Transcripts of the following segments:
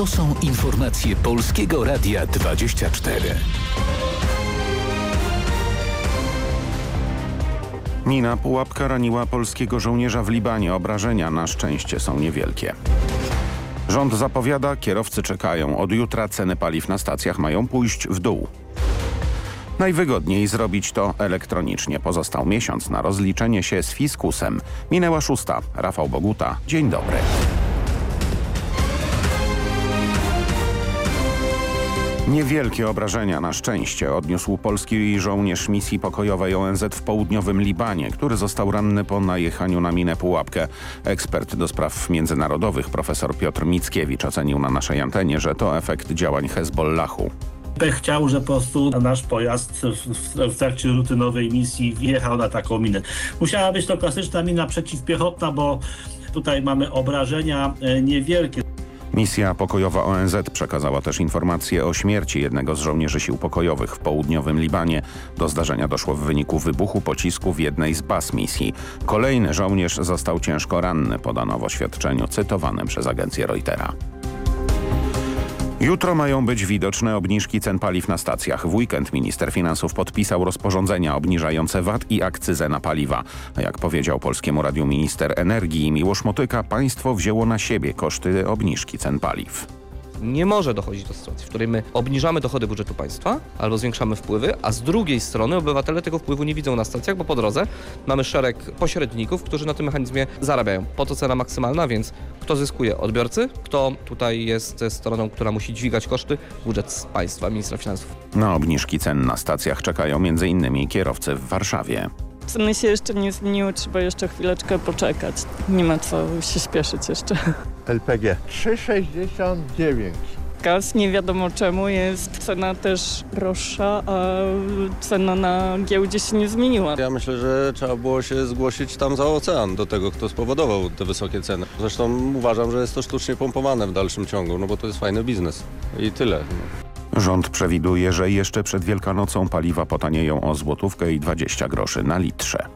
To są informacje Polskiego Radia 24. Mina pułapka raniła polskiego żołnierza w Libanie. Obrażenia na szczęście są niewielkie. Rząd zapowiada, kierowcy czekają. Od jutra ceny paliw na stacjach mają pójść w dół. Najwygodniej zrobić to elektronicznie. Pozostał miesiąc na rozliczenie się z fiskusem. Minęła szósta. Rafał Boguta. Dzień dobry. Niewielkie obrażenia na szczęście odniósł polski żołnierz misji pokojowej ONZ w południowym Libanie, który został ranny po najechaniu na minę pułapkę. Ekspert do spraw międzynarodowych profesor Piotr Mickiewicz ocenił na naszej antenie, że to efekt działań Hezbollahu. Chciał, że po prostu nasz pojazd w, w trakcie rutynowej misji wjechał na taką minę. Musiała być to klasyczna mina przeciwpiechotna, bo tutaj mamy obrażenia e, niewielkie. Misja pokojowa ONZ przekazała też informację o śmierci jednego z żołnierzy sił pokojowych w południowym Libanie. Do zdarzenia doszło w wyniku wybuchu pocisku w jednej z baz misji. Kolejny żołnierz został ciężko ranny, podano w oświadczeniu cytowanym przez agencję Reutera. Jutro mają być widoczne obniżki cen paliw na stacjach. W weekend minister finansów podpisał rozporządzenia obniżające VAT i akcyzę na paliwa. Jak powiedział Polskiemu Radiu minister energii Miłosz Motyka, państwo wzięło na siebie koszty obniżki cen paliw nie może dochodzić do sytuacji, w której my obniżamy dochody budżetu państwa albo zwiększamy wpływy, a z drugiej strony obywatele tego wpływu nie widzą na stacjach, bo po drodze mamy szereg pośredników, którzy na tym mechanizmie zarabiają. Po to cena maksymalna, więc kto zyskuje? Odbiorcy? Kto tutaj jest stroną, która musi dźwigać koszty? Budżet państwa, ministra finansów. Na obniżki cen na stacjach czekają m.in. kierowcy w Warszawie. Ceny się jeszcze nie zmieniły, trzeba jeszcze chwileczkę poczekać. Nie ma co się śpieszyć jeszcze. LPG 3,69. Gaz nie wiadomo czemu jest cena też droższa, a cena na giełdzie się nie zmieniła. Ja myślę, że trzeba było się zgłosić tam za ocean do tego, kto spowodował te wysokie ceny. Zresztą uważam, że jest to sztucznie pompowane w dalszym ciągu, no bo to jest fajny biznes i tyle. Rząd przewiduje, że jeszcze przed Wielkanocą paliwa potanieją o złotówkę i 20 groszy na litrze.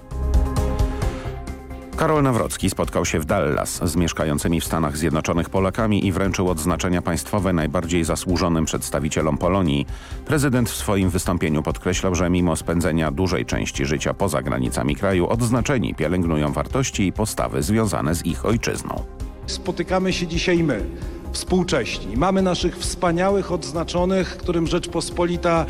Karol Nawrocki spotkał się w Dallas z mieszkającymi w Stanach Zjednoczonych Polakami i wręczył odznaczenia państwowe najbardziej zasłużonym przedstawicielom Polonii. Prezydent w swoim wystąpieniu podkreślał, że mimo spędzenia dużej części życia poza granicami kraju, odznaczeni pielęgnują wartości i postawy związane z ich ojczyzną. Spotykamy się dzisiaj my, współcześni. Mamy naszych wspaniałych odznaczonych, którym Rzeczpospolita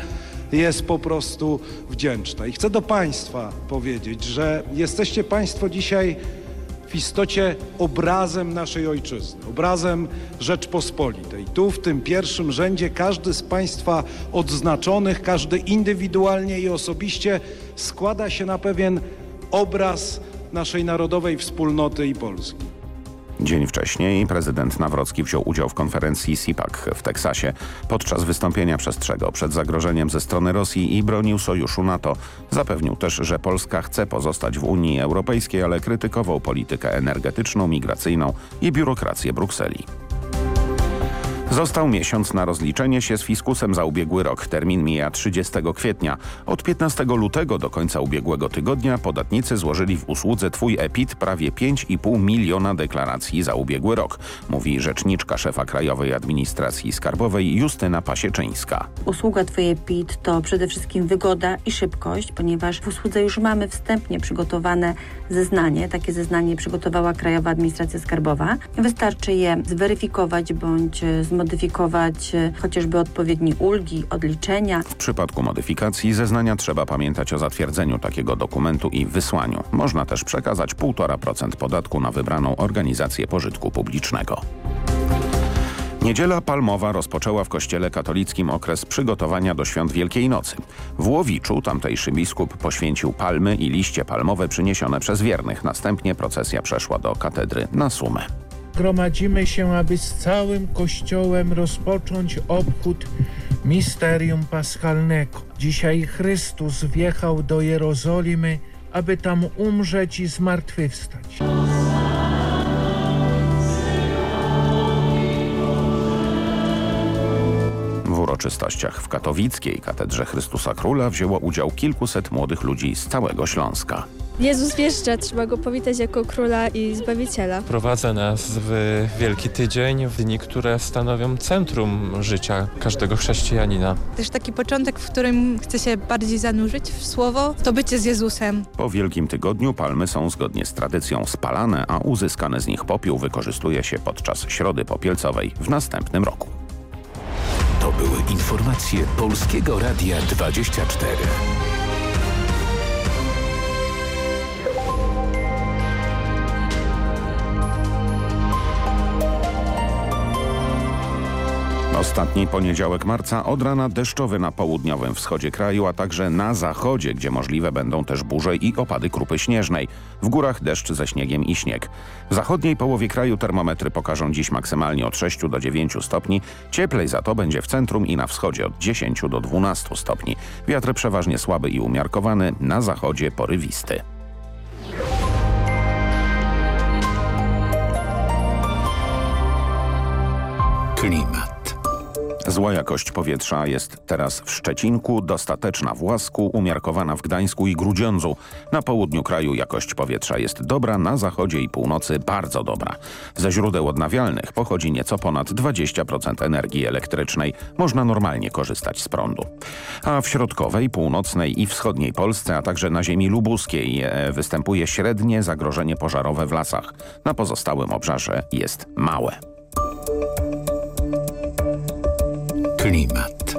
jest po prostu wdzięczna. I chcę do Państwa powiedzieć, że jesteście Państwo dzisiaj w istocie obrazem naszej ojczyzny, obrazem Rzeczpospolitej. Tu w tym pierwszym rzędzie każdy z Państwa odznaczonych, każdy indywidualnie i osobiście składa się na pewien obraz naszej narodowej wspólnoty i Polski. Dzień wcześniej prezydent Nawrocki wziął udział w konferencji SIPAC w Teksasie. Podczas wystąpienia przestrzegał przed zagrożeniem ze strony Rosji i bronił sojuszu NATO. Zapewnił też, że Polska chce pozostać w Unii Europejskiej, ale krytykował politykę energetyczną, migracyjną i biurokrację Brukseli. Został miesiąc na rozliczenie się z fiskusem za ubiegły rok. Termin mija 30 kwietnia. Od 15 lutego do końca ubiegłego tygodnia podatnicy złożyli w usłudze Twój EPIT prawie 5,5 miliona deklaracji za ubiegły rok, mówi rzeczniczka szefa Krajowej Administracji Skarbowej Justyna Pasieczyńska. Usługa Twój EPIT to przede wszystkim wygoda i szybkość, ponieważ w usłudze już mamy wstępnie przygotowane zeznanie. Takie zeznanie przygotowała Krajowa Administracja Skarbowa. Wystarczy je zweryfikować bądź zmodyfikować zmodyfikować e, chociażby odpowiednie ulgi, odliczenia. W przypadku modyfikacji zeznania trzeba pamiętać o zatwierdzeniu takiego dokumentu i wysłaniu. Można też przekazać 1,5% podatku na wybraną organizację pożytku publicznego. Niedziela Palmowa rozpoczęła w kościele katolickim okres przygotowania do świąt Wielkiej Nocy. W Łowiczu tamtejszy biskup poświęcił palmy i liście palmowe przyniesione przez wiernych. Następnie procesja przeszła do katedry na Sumę gromadzimy się, aby z całym Kościołem rozpocząć obchód misterium paschalnego. Dzisiaj Chrystus wjechał do Jerozolimy, aby tam umrzeć i zmartwychwstać. W uroczystościach w katowickiej katedrze Chrystusa Króla wzięło udział kilkuset młodych ludzi z całego Śląska. Jezus wjeżdża, trzeba go powitać jako króla i zbawiciela. Prowadza nas w Wielki Tydzień, w dni, które stanowią centrum życia każdego chrześcijanina. Też taki początek, w którym chce się bardziej zanurzyć w słowo, to bycie z Jezusem. Po Wielkim Tygodniu palmy są zgodnie z tradycją spalane, a uzyskany z nich popiół wykorzystuje się podczas Środy Popielcowej w następnym roku. To były informacje Polskiego Radia 24. Ostatni poniedziałek marca od rana deszczowy na południowym wschodzie kraju, a także na zachodzie, gdzie możliwe będą też burze i opady krupy śnieżnej. W górach deszcz ze śniegiem i śnieg. W zachodniej połowie kraju termometry pokażą dziś maksymalnie od 6 do 9 stopni. Cieplej za to będzie w centrum i na wschodzie od 10 do 12 stopni. Wiatr przeważnie słaby i umiarkowany, na zachodzie porywisty. Klimat. Zła jakość powietrza jest teraz w Szczecinku, dostateczna w Łasku, umiarkowana w Gdańsku i Grudziądzu. Na południu kraju jakość powietrza jest dobra, na zachodzie i północy bardzo dobra. Ze źródeł odnawialnych pochodzi nieco ponad 20% energii elektrycznej. Można normalnie korzystać z prądu. A w środkowej, północnej i wschodniej Polsce, a także na ziemi lubuskiej e, występuje średnie zagrożenie pożarowe w lasach. Na pozostałym obszarze jest małe. Klimat.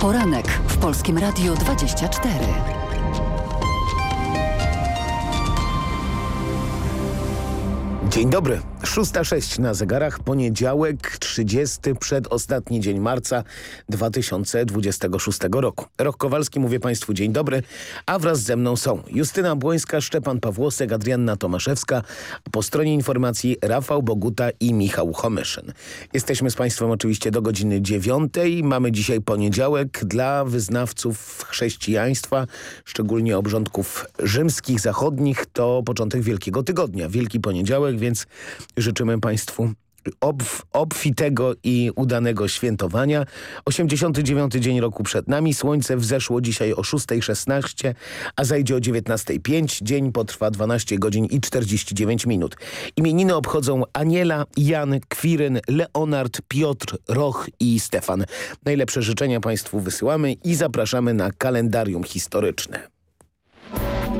Poranek w Polskim Radiu 24. Dzień dobry. 6.06 na zegarach, poniedziałek, 30 przedostatni dzień marca 2026 roku. Rok Kowalski, mówię Państwu dzień dobry, a wraz ze mną są Justyna Błońska, Szczepan Pawłosek, Adrianna Tomaszewska, po stronie informacji Rafał Boguta i Michał Homyszyn. Jesteśmy z Państwem oczywiście do godziny 9. Mamy dzisiaj poniedziałek dla wyznawców chrześcijaństwa, szczególnie obrządków rzymskich, zachodnich, to początek Wielkiego Tygodnia, Wielki Poniedziałek, więc życzymy Państwu obf, obfitego i udanego świętowania. 89 dzień roku przed nami. Słońce wzeszło dzisiaj o 6.16, a zajdzie o 19.05. Dzień potrwa 12 godzin i 49 minut. Imieniny obchodzą Aniela, Jan, Kwiryn, Leonard, Piotr, Roch i Stefan. Najlepsze życzenia Państwu wysyłamy i zapraszamy na kalendarium historyczne.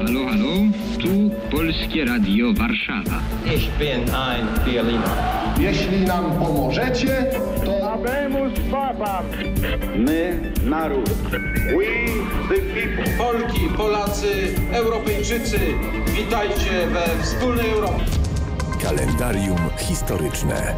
Halo, halo, tu Polskie Radio Warszawa. Ich bin ein Berliner. Jeśli nam pomożecie, to... Habemus Babam. My, naród. We, the people. Polki, Polacy, Europejczycy, witajcie we wspólnej Europie. Kalendarium historyczne.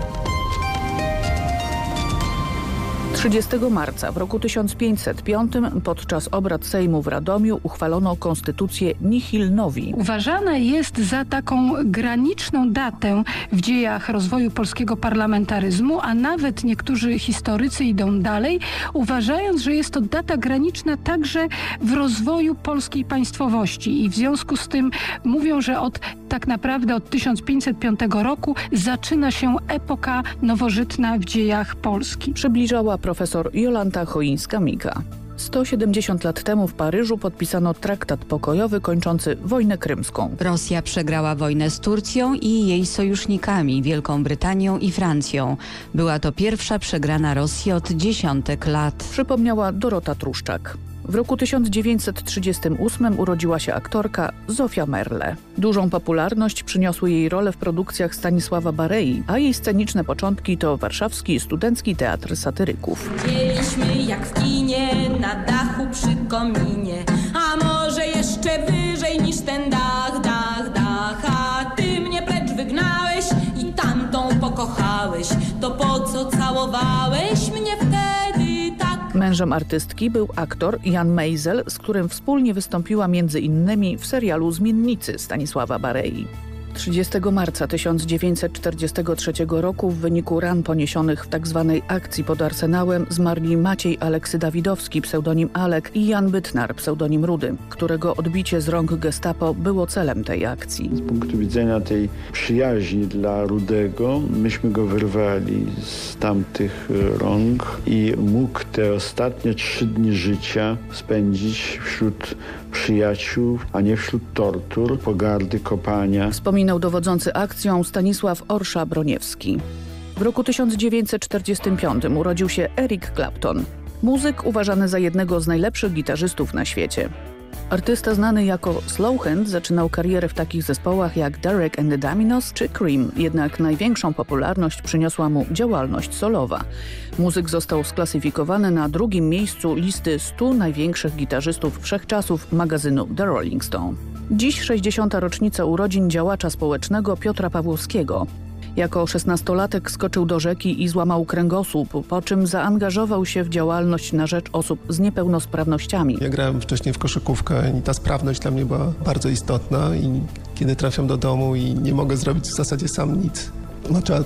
30 marca w roku 1505 podczas obrad Sejmu w Radomiu uchwalono konstytucję Nihil Novi. Uważana jest za taką graniczną datę w dziejach rozwoju polskiego parlamentaryzmu, a nawet niektórzy historycy idą dalej, uważając, że jest to data graniczna także w rozwoju polskiej państwowości i w związku z tym mówią, że od tak naprawdę od 1505 roku zaczyna się epoka nowożytna w dziejach Polski. Przybliżała profesor Jolanta Choińska-Mika. 170 lat temu w Paryżu podpisano traktat pokojowy kończący wojnę krymską. Rosja przegrała wojnę z Turcją i jej sojusznikami, Wielką Brytanią i Francją. Była to pierwsza przegrana Rosji od dziesiątek lat. Przypomniała Dorota Truszczak. W roku 1938 urodziła się aktorka Zofia Merle. Dużą popularność przyniosły jej role w produkcjach Stanisława Barei, a jej sceniczne początki to warszawski studencki teatr satyryków. Mieliśmy jak w kinie, na dachu przy kominie, a może jeszcze wyżej niż ten dach, dach, dach, a ty mnie precz wygnałeś i tamtą pokochałeś, to po co całowałeś? Mężem artystki był aktor Jan Meisel, z którym wspólnie wystąpiła między innymi w serialu Zmiennicy Stanisława Barei. 30 marca 1943 roku w wyniku ran poniesionych w tzw. Tak akcji pod Arsenałem zmarli Maciej Aleksy Dawidowski, pseudonim Alek i Jan Bytnar, pseudonim Rudy, którego odbicie z rąk gestapo było celem tej akcji. Z punktu widzenia tej przyjaźni dla Rudego, myśmy go wyrwali z tamtych rąk i mógł te ostatnie trzy dni życia spędzić wśród przyjaciół, a nie wśród tortur, pogardy, kopania. Wspominał dowodzący akcją Stanisław Orsza-Broniewski. W roku 1945 urodził się Eric Clapton, muzyk uważany za jednego z najlepszych gitarzystów na świecie. Artysta znany jako Slowhand zaczynał karierę w takich zespołach jak Derek and the Dominos czy Cream, jednak największą popularność przyniosła mu działalność solowa. Muzyk został sklasyfikowany na drugim miejscu listy 100 największych gitarzystów wszechczasów magazynu The Rolling Stone. Dziś 60. rocznica urodzin działacza społecznego Piotra Pawłowskiego. Jako szesnastolatek skoczył do rzeki i złamał kręgosłup, po czym zaangażował się w działalność na rzecz osób z niepełnosprawnościami. Ja grałem wcześniej w koszykówkę i ta sprawność dla mnie była bardzo istotna i kiedy trafiam do domu i nie mogę zrobić w zasadzie sam nic, no trzeba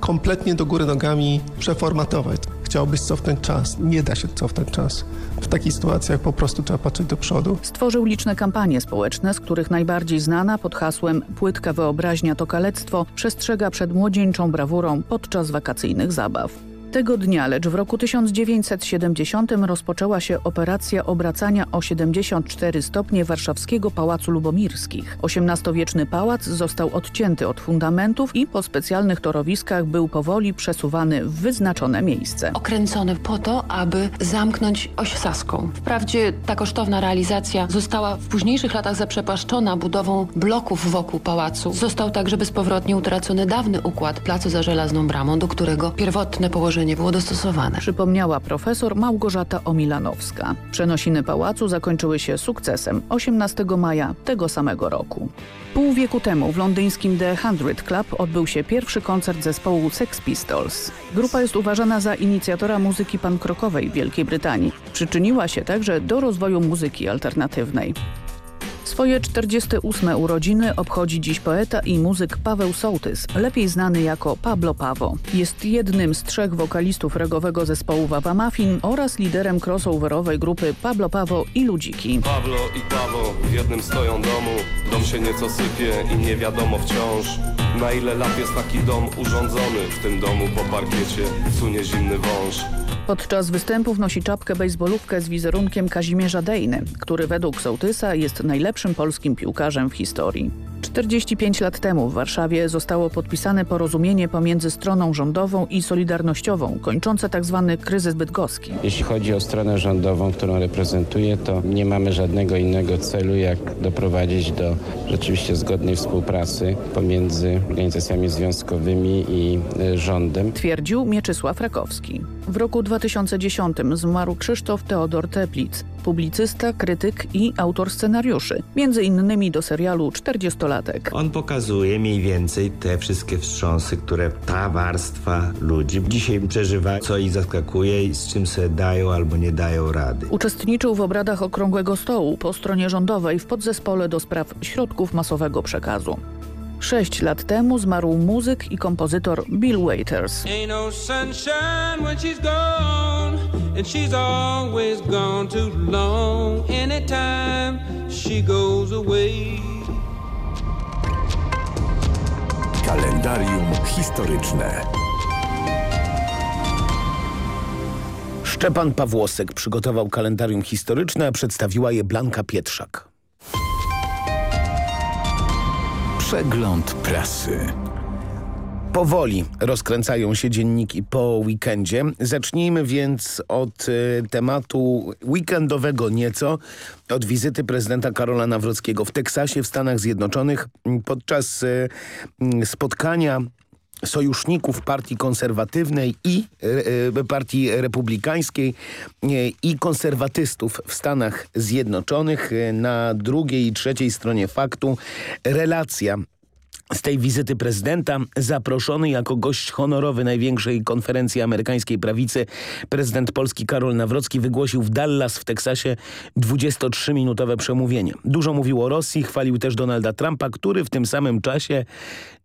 kompletnie do góry nogami przeformatować. Chciałbyś cofnąć czas. Nie da się cofnąć czas. W takich sytuacjach po prostu trzeba patrzeć do przodu. Stworzył liczne kampanie społeczne, z których najbardziej znana pod hasłem Płytka wyobraźnia to kalectwo przestrzega przed młodzieńczą brawurą podczas wakacyjnych zabaw. Tego dnia, lecz w roku 1970 rozpoczęła się operacja obracania o 74 stopnie warszawskiego Pałacu Lubomirskich. XVIII pałac został odcięty od fundamentów i po specjalnych torowiskach był powoli przesuwany w wyznaczone miejsce. Okręcony po to, aby zamknąć oś saską. Wprawdzie ta kosztowna realizacja została w późniejszych latach zaprzepaszczona budową bloków wokół pałacu. Został także bezpowrotnie utracony dawny układ placu za żelazną bramą, do którego pierwotne położenie nie było dostosowane. Przypomniała profesor Małgorzata Omilanowska. Przenosiny pałacu zakończyły się sukcesem 18 maja tego samego roku. Pół wieku temu w londyńskim The Hundred Club odbył się pierwszy koncert zespołu Sex Pistols. Grupa jest uważana za inicjatora muzyki pankrokowej w Wielkiej Brytanii. Przyczyniła się także do rozwoju muzyki alternatywnej. Swoje 48 urodziny obchodzi dziś poeta i muzyk Paweł Sołtys, lepiej znany jako Pablo Pawo. Jest jednym z trzech wokalistów regowego zespołu Wawa Muffin oraz liderem crossoverowej grupy Pablo Pawo i Ludziki. Pablo i Pawo w jednym stoją domu, dom się nieco sypie i nie wiadomo wciąż na ile lat jest taki dom urządzony. W tym domu po parkiecie sunie zimny wąż. Podczas występów nosi czapkę bejsbolówkę z wizerunkiem Kazimierza Dejny, który według Sołtysa jest najlepszym polskim piłkarzem w historii. 45 lat temu w Warszawie zostało podpisane porozumienie pomiędzy stroną rządową i solidarnościową, kończące tzw. Tak kryzys bydgoski. Jeśli chodzi o stronę rządową, którą reprezentuję, to nie mamy żadnego innego celu, jak doprowadzić do rzeczywiście zgodnej współpracy pomiędzy organizacjami związkowymi i y, rządem. Twierdził Mieczysław Rakowski. W roku 2010 zmarł Krzysztof Teodor Teplic, publicysta, krytyk i autor scenariuszy, między innymi do serialu 40-latek. On pokazuje mniej więcej te wszystkie wstrząsy, które ta warstwa ludzi dzisiaj przeżywa, co ich zaskakuje i z czym sobie dają albo nie dają rady. Uczestniczył w obradach Okrągłego Stołu po stronie rządowej w podzespole do spraw środków masowego przekazu. Sześć lat temu zmarł muzyk i kompozytor Bill Waiters. Kalendarium historyczne. Szczepan Pawłosek przygotował kalendarium historyczne, a przedstawiła je Blanka Pietrzak. Przegląd prasy. Powoli rozkręcają się dzienniki po weekendzie. Zacznijmy więc od y, tematu weekendowego nieco, od wizyty prezydenta Karola Nawrockiego w Teksasie w Stanach Zjednoczonych podczas y, spotkania sojuszników partii konserwatywnej i y, partii republikańskiej y, i konserwatystów w Stanach Zjednoczonych. Na drugiej i trzeciej stronie faktu relacja z tej wizyty prezydenta. Zaproszony jako gość honorowy największej konferencji amerykańskiej prawicy prezydent Polski Karol Nawrocki wygłosił w Dallas w Teksasie 23-minutowe przemówienie. Dużo mówił o Rosji, chwalił też Donalda Trumpa, który w tym samym czasie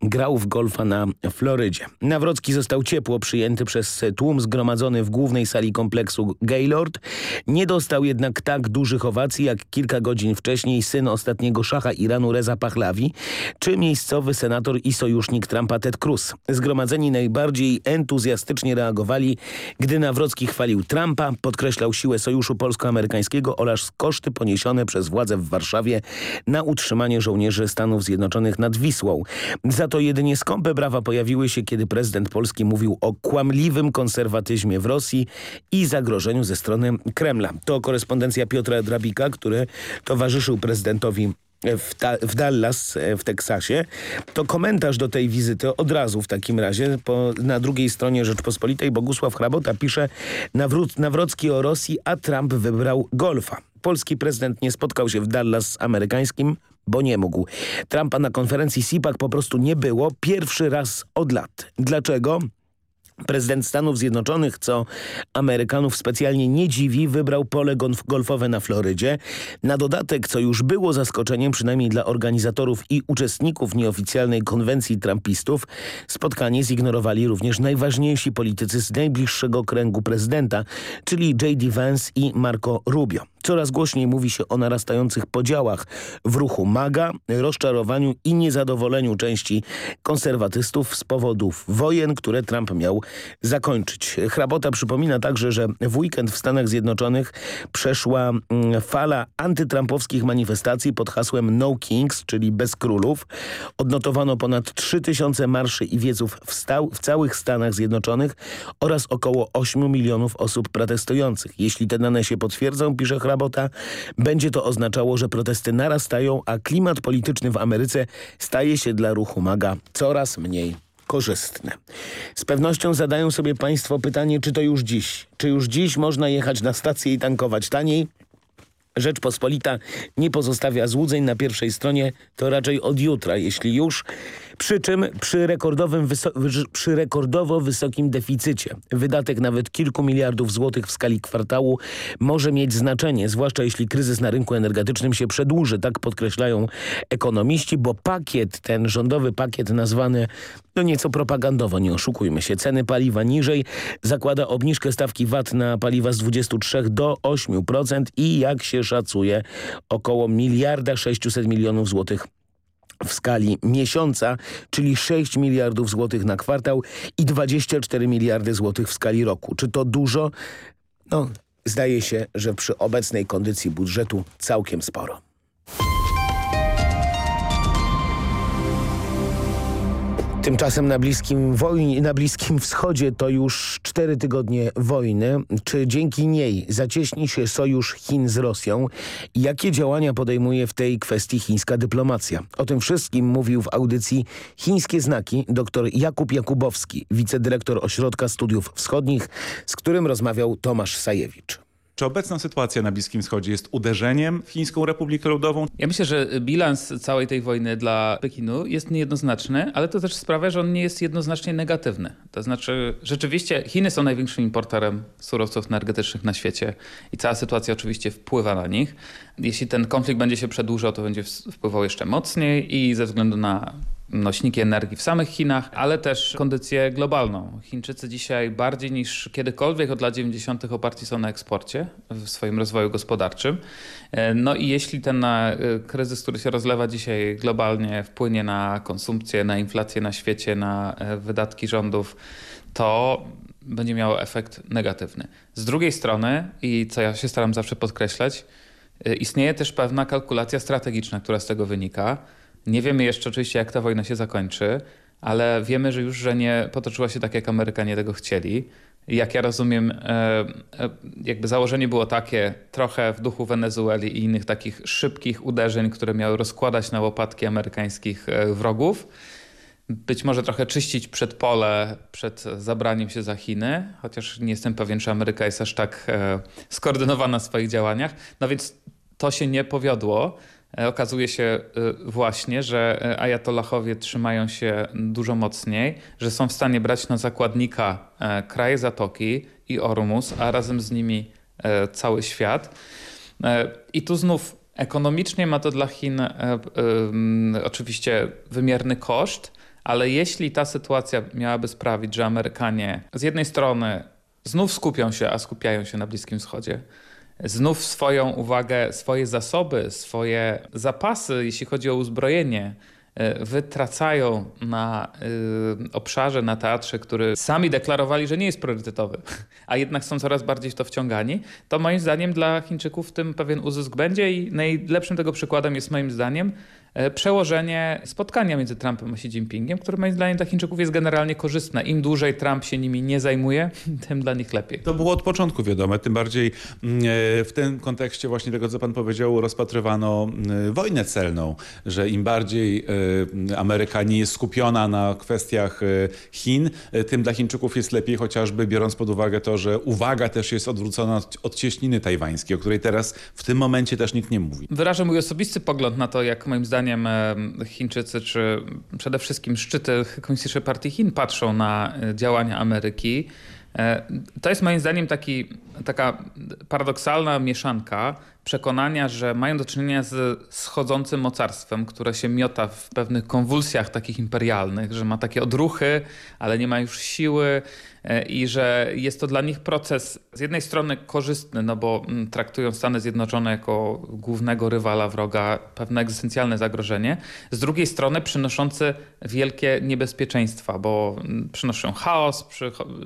grał w golfa na Florydzie. Nawrocki został ciepło przyjęty przez tłum zgromadzony w głównej sali kompleksu Gaylord. Nie dostał jednak tak dużych owacji jak kilka godzin wcześniej syn ostatniego szacha Iranu Reza Pahlavi czy miejscowy senator i sojusznik Trumpa Ted Cruz. Zgromadzeni najbardziej entuzjastycznie reagowali, gdy Nawrocki chwalił Trumpa, podkreślał siłę sojuszu polsko-amerykańskiego oraz koszty poniesione przez władze w Warszawie na utrzymanie żołnierzy Stanów Zjednoczonych nad Wisłą. Za to jedynie skąpe brawa pojawiły się, kiedy prezydent Polski mówił o kłamliwym konserwatyzmie w Rosji i zagrożeniu ze strony Kremla. To korespondencja Piotra Drabika, który towarzyszył prezydentowi w, w, Dallas w Teksasie, to komentarz do tej wizyty od razu w takim razie. Po, na drugiej stronie Rzeczpospolitej Bogusław Hrabota pisze Nawrót, Nawrocki o Rosji, a Trump wybrał golfa. Polski prezydent nie spotkał się w Dallas z amerykańskim, bo nie mógł. Trumpa na konferencji CIPAC po prostu nie było pierwszy raz od lat. Dlaczego? Prezydent Stanów Zjednoczonych, co Amerykanów specjalnie nie dziwi, wybrał pole golfowe na Florydzie. Na dodatek, co już było zaskoczeniem przynajmniej dla organizatorów i uczestników nieoficjalnej konwencji trumpistów, spotkanie zignorowali również najważniejsi politycy z najbliższego kręgu prezydenta, czyli J.D. Vance i Marco Rubio. Coraz głośniej mówi się o narastających podziałach w ruchu MAGA, rozczarowaniu i niezadowoleniu części konserwatystów z powodów wojen, które Trump miał zakończyć. Hrabota przypomina także, że w weekend w Stanach Zjednoczonych przeszła mm, fala antytrampowskich manifestacji pod hasłem No Kings, czyli bez królów. Odnotowano ponad 3000 marszy i wieców w, w całych Stanach Zjednoczonych oraz około 8 milionów osób protestujących. Jeśli te dane się potwierdzą, pisze Hrabota, Będzie to oznaczało, że protesty narastają, a klimat polityczny w Ameryce staje się dla ruchu MAGA coraz mniej korzystny. Z pewnością zadają sobie Państwo pytanie, czy to już dziś? Czy już dziś można jechać na stację i tankować taniej? Rzeczpospolita nie pozostawia złudzeń na pierwszej stronie, to raczej od jutra, jeśli już. Przy czym przy, rekordowym przy rekordowo wysokim deficycie wydatek nawet kilku miliardów złotych w skali kwartału może mieć znaczenie, zwłaszcza jeśli kryzys na rynku energetycznym się przedłuży, tak podkreślają ekonomiści, bo pakiet, ten rządowy pakiet nazwany no nieco propagandowo, nie oszukujmy się, ceny paliwa niżej, zakłada obniżkę stawki VAT na paliwa z 23 do 8% i jak się szacuje około miliarda 600 milionów złotych w skali miesiąca, czyli 6 miliardów złotych na kwartał i 24 miliardy złotych w skali roku. Czy to dużo? No, zdaje się, że przy obecnej kondycji budżetu całkiem sporo. Tymczasem na Bliskim, wojnie, na Bliskim Wschodzie to już cztery tygodnie wojny. Czy dzięki niej zacieśni się sojusz Chin z Rosją? Jakie działania podejmuje w tej kwestii chińska dyplomacja? O tym wszystkim mówił w audycji Chińskie Znaki dr Jakub Jakubowski, wicedyrektor Ośrodka Studiów Wschodnich, z którym rozmawiał Tomasz Sajewicz. Czy obecna sytuacja na Bliskim Wschodzie jest uderzeniem w Chińską Republikę Ludową? Ja myślę, że bilans całej tej wojny dla Pekinu jest niejednoznaczny, ale to też sprawia, że on nie jest jednoznacznie negatywny. To znaczy, rzeczywiście Chiny są największym importerem surowców energetycznych na świecie i cała sytuacja oczywiście wpływa na nich. Jeśli ten konflikt będzie się przedłużał, to będzie wpływał jeszcze mocniej i ze względu na nośniki energii w samych Chinach, ale też kondycję globalną. Chińczycy dzisiaj bardziej niż kiedykolwiek od lat 90. oparci są na eksporcie w swoim rozwoju gospodarczym. E, no i jeśli ten e, kryzys, który się rozlewa dzisiaj globalnie wpłynie na konsumpcję, na inflację na świecie, na e, wydatki rządów, to będzie miało efekt negatywny. Z drugiej strony, i co ja się staram zawsze podkreślać, istnieje też pewna kalkulacja strategiczna, która z tego wynika, nie wiemy jeszcze oczywiście, jak ta wojna się zakończy, ale wiemy, że już, że nie potoczyła się tak, jak Amerykanie tego chcieli. Jak ja rozumiem, e, e, jakby założenie było takie, trochę w duchu Wenezueli i innych takich szybkich uderzeń, które miały rozkładać na łopatki amerykańskich e, wrogów. Być może trochę czyścić przed pole, przed zabraniem się za Chiny, chociaż nie jestem pewien, czy Ameryka jest aż tak skoordynowana w swoich działaniach. No więc to się nie powiodło. Okazuje się właśnie, że ajatollahowie trzymają się dużo mocniej, że są w stanie brać na zakładnika kraje Zatoki i Ormus, a razem z nimi cały świat. I tu znów ekonomicznie ma to dla Chin oczywiście wymierny koszt, ale jeśli ta sytuacja miałaby sprawić, że Amerykanie z jednej strony znów skupią się, a skupiają się na Bliskim Wschodzie, znów swoją uwagę, swoje zasoby, swoje zapasy, jeśli chodzi o uzbrojenie, e, wytracają na y, obszarze, na teatrze, który sami deklarowali, że nie jest priorytetowy, a jednak są coraz bardziej w to wciągani, to moim zdaniem dla Chińczyków w tym pewien uzysk będzie i najlepszym tego przykładem jest moim zdaniem E, przełożenie spotkania między Trumpem a Xi Jinpingiem, które moim zdaniem dla Chińczyków jest generalnie korzystne. Im dłużej Trump się nimi nie zajmuje, tym dla nich lepiej. To było od początku wiadome, tym bardziej mm, e, w tym kontekście właśnie tego, co pan powiedział, rozpatrywano mm, wojnę celną, że im bardziej e, Ameryka nie jest skupiona na kwestiach Chin, tym dla Chińczyków jest lepiej, chociażby biorąc pod uwagę to, że uwaga też jest odwrócona od cieśniny tajwańskiej, o której teraz w tym momencie też nikt nie mówi. Wyrażę mój osobisty pogląd na to, jak moim zdaniem zdaniem Chińczycy, czy przede wszystkim szczyty Komunistycznej Partii Chin patrzą na e, działania Ameryki. E, to jest moim zdaniem taki, taka paradoksalna mieszanka przekonania, że mają do czynienia z schodzącym mocarstwem, które się miota w pewnych konwulsjach takich imperialnych, że ma takie odruchy, ale nie ma już siły, E, i że jest to dla nich proces z jednej strony korzystny, no bo mm, traktują Stany Zjednoczone jako głównego rywala, wroga, pewne egzystencjalne zagrożenie, z drugiej strony przynoszący wielkie niebezpieczeństwa, bo mm, przynoszą chaos,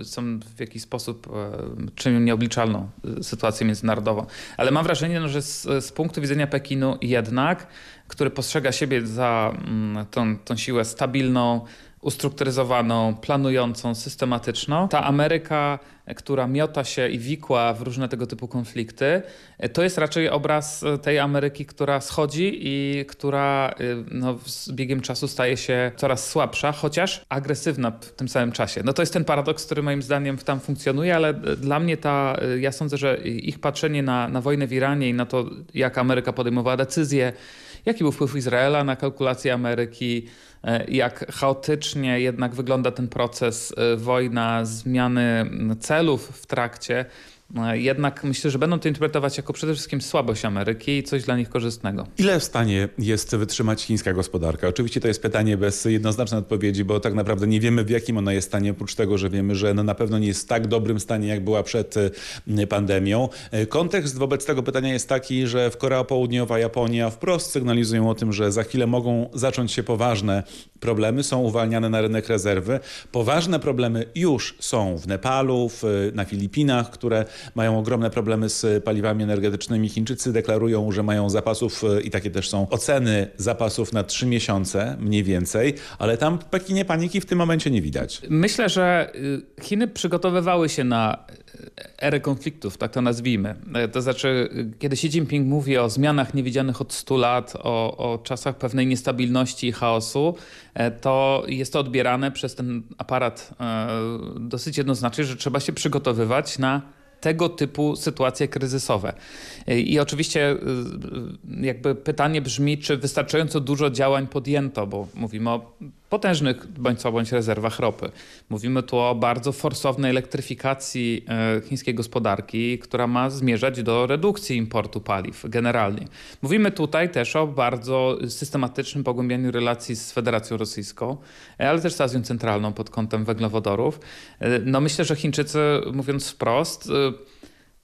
są w jakiś sposób e, czynią nieobliczalną e, sytuację międzynarodową. Ale mam wrażenie, no, że z, z punktu widzenia Pekinu jednak, który postrzega siebie za mm, tą, tą siłę stabilną, ustrukturyzowaną, planującą, systematyczną. Ta Ameryka, która miota się i wikła w różne tego typu konflikty, to jest raczej obraz tej Ameryki, która schodzi i która y, no, z biegiem czasu staje się coraz słabsza, chociaż agresywna w tym samym czasie. No to jest ten paradoks, który moim zdaniem tam funkcjonuje, ale dla mnie ta, ja sądzę, że ich patrzenie na, na wojnę w Iranie i na to, jak Ameryka podejmowała decyzje, jaki był wpływ Izraela na kalkulacje Ameryki, E, jak chaotycznie jednak wygląda ten proces, e, wojna, zmiany celów w trakcie jednak myślę, że będą to interpretować jako przede wszystkim słabość Ameryki i coś dla nich korzystnego. Ile w stanie jest wytrzymać chińska gospodarka? Oczywiście to jest pytanie bez jednoznacznej odpowiedzi, bo tak naprawdę nie wiemy w jakim ona jest stanie, oprócz tego, że wiemy, że no na pewno nie jest w tak dobrym stanie, jak była przed y, pandemią. Y, kontekst wobec tego pytania jest taki, że w Korea Południowa, Japonia wprost sygnalizują o tym, że za chwilę mogą zacząć się poważne problemy, są uwalniane na rynek rezerwy. Poważne problemy już są w Nepalu, w, na Filipinach, które mają ogromne problemy z paliwami energetycznymi. Chińczycy deklarują, że mają zapasów e, i takie też są oceny zapasów na trzy miesiące mniej więcej, ale tam w Pekinie paniki w tym momencie nie widać. Myślę, że y, Chiny przygotowywały się na e, erę konfliktów, tak to nazwijmy. E, to znaczy, kiedy Xi Jinping mówi o zmianach niewidzianych od 100 lat, o, o czasach pewnej niestabilności i chaosu, to jest to odbierane przez ten aparat dosyć jednoznacznie, że trzeba się przygotowywać na tego typu sytuacje kryzysowe. I oczywiście y, y, jakby pytanie brzmi, czy wystarczająco dużo działań podjęto, bo mówimy o potężnych bądź co bądź rezerwach ropy. Mówimy tu o bardzo forsownej elektryfikacji e, chińskiej gospodarki, która ma zmierzać do redukcji importu paliw generalnie. Mówimy tutaj też o bardzo systematycznym pogłębianiu relacji z Federacją Rosyjską, e, ale też z Azją Centralną pod kątem węglowodorów. E, no myślę, że Chińczycy, mówiąc wprost,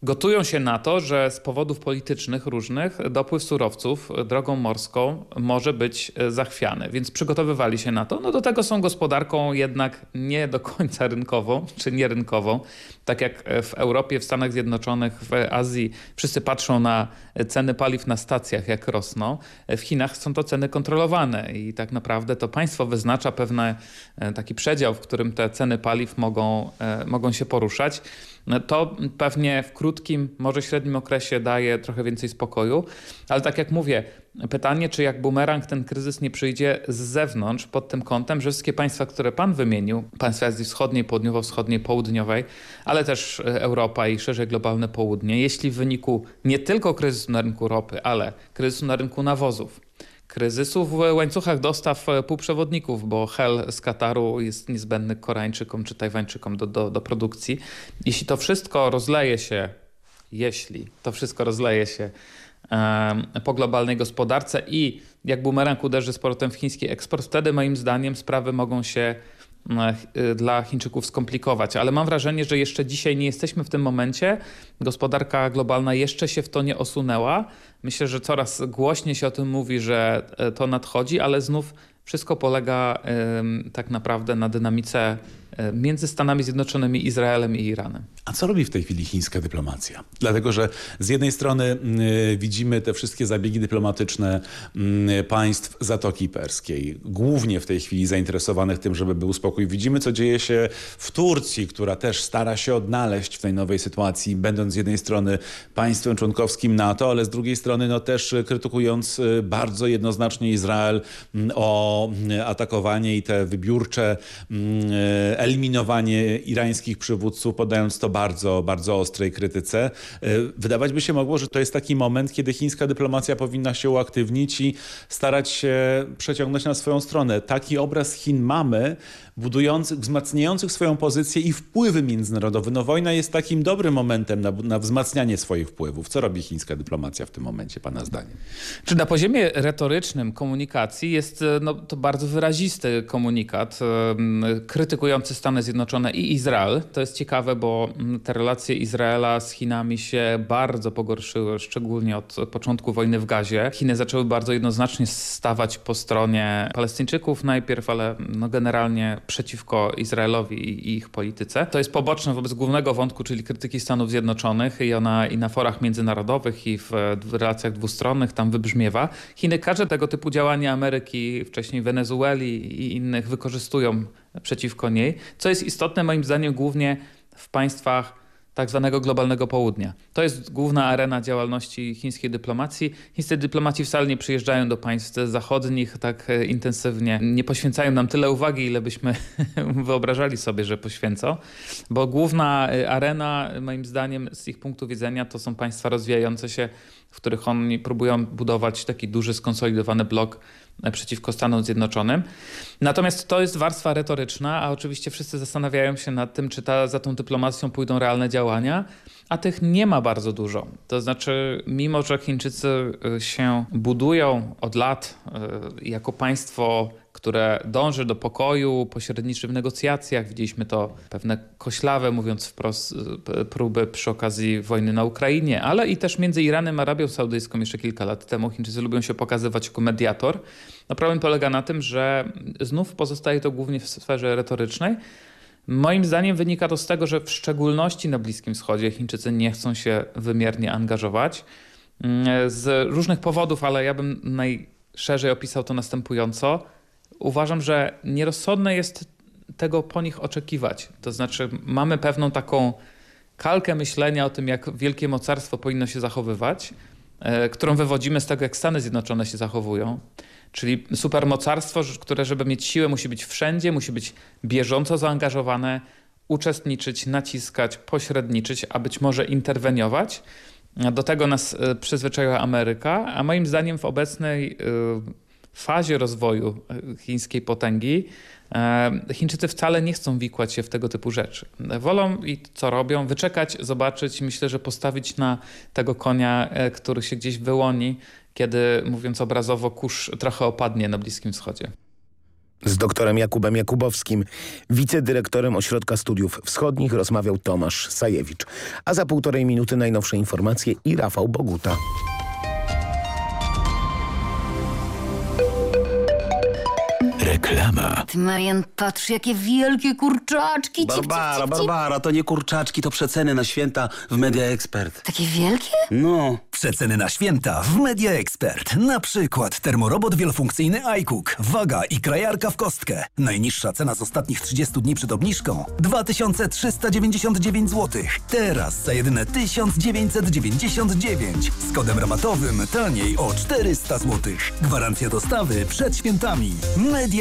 gotują się na to, że z powodów politycznych różnych dopływ surowców drogą morską może być e, zachwiany, więc przygotowywali się na to. No do tego są gospodarką jednak nie do końca rynkową, czy nierynkową. Tak jak w Europie, w Stanach Zjednoczonych, w Azji wszyscy patrzą na ceny paliw na stacjach, jak rosną. W Chinach są to ceny kontrolowane i tak naprawdę to państwo wyznacza pewne taki przedział, w którym te ceny paliw mogą, e, mogą się poruszać. To pewnie w krótkim, może średnim okresie daje trochę więcej spokoju, ale tak jak mówię, pytanie, czy jak bumerang ten kryzys nie przyjdzie z zewnątrz pod tym kątem, że wszystkie państwa, które pan wymienił, państwa Azji Wschodniej, Południowo-Wschodniej, Południowej, ale też Europa i szerzej globalne południe, jeśli w wyniku nie tylko kryzysu na rynku ropy, ale kryzysu na rynku nawozów, kryzysu w łańcuchach dostaw półprzewodników, bo hel z Kataru jest niezbędny Koreańczykom czy Tajwańczykom do, do, do produkcji. Jeśli to wszystko rozleje się, jeśli to wszystko rozleje się po globalnej gospodarce i jak bumerang uderzy z w chiński eksport, wtedy moim zdaniem sprawy mogą się dla Chińczyków skomplikować. Ale mam wrażenie, że jeszcze dzisiaj nie jesteśmy w tym momencie. Gospodarka globalna jeszcze się w to nie osunęła. Myślę, że coraz głośniej się o tym mówi, że e, to nadchodzi, ale znów wszystko polega tak naprawdę na dynamice e, między Stanami Zjednoczonymi, Izraelem i Iranem. A co robi w tej chwili chińska dyplomacja? Dlatego, że z jednej strony y, widzimy te wszystkie zabiegi dyplomatyczne y, państw Zatoki Perskiej, głównie w tej chwili zainteresowanych tym, żeby był spokój. Widzimy, co dzieje się w Turcji, która też stara się odnaleźć w tej nowej sytuacji, będąc z jednej strony państwem członkowskim NATO, ale z drugiej strony no, też krytykując bardzo jednoznacznie Izrael o atakowanie i te wybiórcze eliminowanie irańskich przywódców, podając to bardzo, bardzo ostrej krytyce. E, wydawać by się mogło, że to jest taki moment, kiedy chińska dyplomacja powinna się uaktywnić i starać się przeciągnąć na swoją stronę. Taki obraz Chin mamy, budujących, wzmacniających swoją pozycję i wpływy międzynarodowe. No wojna jest takim dobrym momentem na, na wzmacnianie swoich wpływów. Co robi chińska dyplomacja w tym momencie, pana zdaniem? Czy na poziomie retorycznym komunikacji jest e, no, to bardzo wyrazisty komunikat krytykujący Stany Zjednoczone i Izrael. To jest ciekawe, bo te relacje Izraela z Chinami się bardzo pogorszyły, szczególnie od początku wojny w Gazie. Chiny zaczęły bardzo jednoznacznie stawać po stronie Palestyńczyków najpierw, ale no generalnie przeciwko Izraelowi i ich polityce. To jest poboczne wobec głównego wątku, czyli krytyki Stanów Zjednoczonych i ona i na forach międzynarodowych i w relacjach dwustronnych tam wybrzmiewa. Chiny każde tego typu działania Ameryki, wcześniej Wenezueli i innych wykorzystują przeciwko niej, co jest istotne moim zdaniem głównie w państwach tak zwanego globalnego południa. To jest główna arena działalności chińskiej dyplomacji. Chińscy dyplomaci wcale nie przyjeżdżają do państw zachodnich tak e, intensywnie, nie poświęcają nam tyle uwagi, ile byśmy wyobrażali sobie, że poświęcą, bo główna e, arena moim zdaniem z ich punktu widzenia to są państwa rozwijające się, w których oni próbują budować taki duży, skonsolidowany blok przeciwko Stanom Zjednoczonym. Natomiast to jest warstwa retoryczna, a oczywiście wszyscy zastanawiają się nad tym, czy ta, za tą dyplomacją pójdą realne działania, a tych nie ma bardzo dużo. To znaczy, mimo że Chińczycy y, się budują od lat y, jako państwo które dąży do pokoju, pośredniczy w negocjacjach. Widzieliśmy to pewne koślawe, mówiąc wprost, y, próby przy okazji wojny na Ukrainie, ale i też między Iranem a Arabią Saudyjską jeszcze kilka lat temu. Chińczycy lubią się pokazywać jako mediator. No problem polega na tym, że znów pozostaje to głównie w sferze retorycznej. Moim zdaniem wynika to z tego, że w szczególności na Bliskim Wschodzie Chińczycy nie chcą się wymiernie angażować mm, z różnych powodów, ale ja bym najszerzej opisał to następująco uważam, że nierozsądne jest tego po nich oczekiwać. To znaczy mamy pewną taką kalkę myślenia o tym, jak wielkie mocarstwo powinno się zachowywać, e, którą wywodzimy z tego, jak Stany Zjednoczone się zachowują. Czyli supermocarstwo, które żeby mieć siłę musi być wszędzie, musi być bieżąco zaangażowane, uczestniczyć, naciskać, pośredniczyć, a być może interweniować. Do tego nas e, przyzwyczaiła Ameryka, a moim zdaniem w obecnej e, fazie rozwoju e, chińskiej potęgi e, Chińczycy wcale nie chcą wikłać się w tego typu rzeczy. Wolą i co robią? Wyczekać, zobaczyć, myślę, że postawić na tego konia, e, który się gdzieś wyłoni, kiedy, mówiąc obrazowo, kurz trochę opadnie na Bliskim Wschodzie. Z doktorem Jakubem Jakubowskim, wicedyrektorem Ośrodka Studiów Wschodnich rozmawiał Tomasz Sajewicz. A za półtorej minuty najnowsze informacje i Rafał Boguta. Reklama. Ty, Marian, patrz, jakie wielkie kurczaczki. Barbara, cip, cip, cip. Barbara, to nie kurczaczki, to przeceny na święta w Media Expert. Takie wielkie? No. W Najniższe ceny na święta w Media Expert. Na przykład termorobot wielofunkcyjny iCook, waga i krajarka w kostkę. Najniższa cena z ostatnich 30 dni przed obniżką 2399 zł. Teraz za jedyne 1999. Z kodem rabatowym taniej o 400 zł. Gwarancja dostawy przed świętami. Media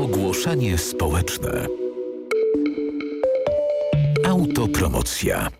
Ogłoszenie społeczne. Autopromocja.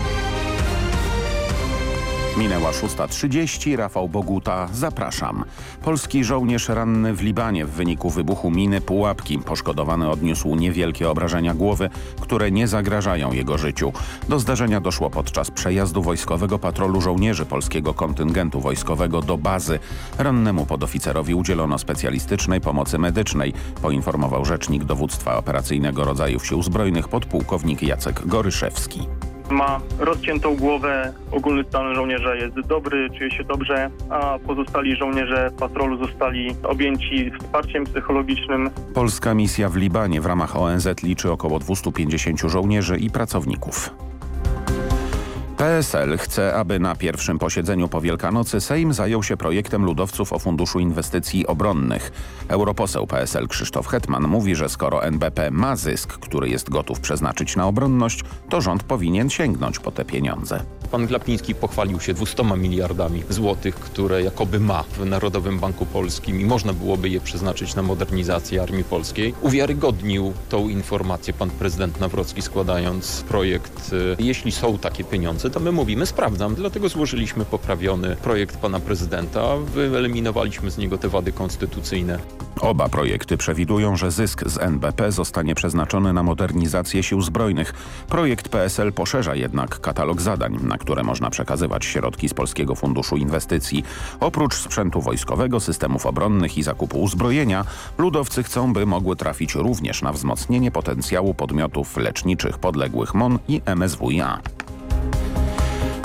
Minęła 6.30, Rafał Boguta, zapraszam. Polski żołnierz ranny w Libanie w wyniku wybuchu miny Pułapki. Poszkodowany odniósł niewielkie obrażenia głowy, które nie zagrażają jego życiu. Do zdarzenia doszło podczas przejazdu wojskowego patrolu żołnierzy polskiego kontyngentu wojskowego do bazy. Rannemu podoficerowi udzielono specjalistycznej pomocy medycznej, poinformował rzecznik dowództwa operacyjnego rodzajów sił zbrojnych podpułkownik Jacek Goryszewski. Ma rozciętą głowę, ogólny stan żołnierza jest dobry, czuje się dobrze, a pozostali żołnierze patrolu zostali objęci wsparciem psychologicznym. Polska misja w Libanie w ramach ONZ liczy około 250 żołnierzy i pracowników. PSL chce, aby na pierwszym posiedzeniu po Wielkanocy Sejm zajął się projektem ludowców o Funduszu Inwestycji Obronnych. Europoseł PSL Krzysztof Hetman mówi, że skoro NBP ma zysk, który jest gotów przeznaczyć na obronność, to rząd powinien sięgnąć po te pieniądze. Pan Glapiński pochwalił się 200 miliardami złotych, które jakoby ma w Narodowym Banku Polskim i można byłoby je przeznaczyć na modernizację Armii Polskiej. Uwiarygodnił tą informację pan prezydent Nawrocki składając projekt. Jeśli są takie pieniądze, to my mówimy sprawdzam. Dlatego złożyliśmy poprawiony projekt pana prezydenta. Wyeliminowaliśmy z niego te wady konstytucyjne. Oba projekty przewidują, że zysk z NBP zostanie przeznaczony na modernizację sił zbrojnych. Projekt PSL poszerza jednak katalog zadań, na które można przekazywać środki z Polskiego Funduszu Inwestycji. Oprócz sprzętu wojskowego, systemów obronnych i zakupu uzbrojenia, ludowcy chcą, by mogły trafić również na wzmocnienie potencjału podmiotów leczniczych podległych MON i MSWiA.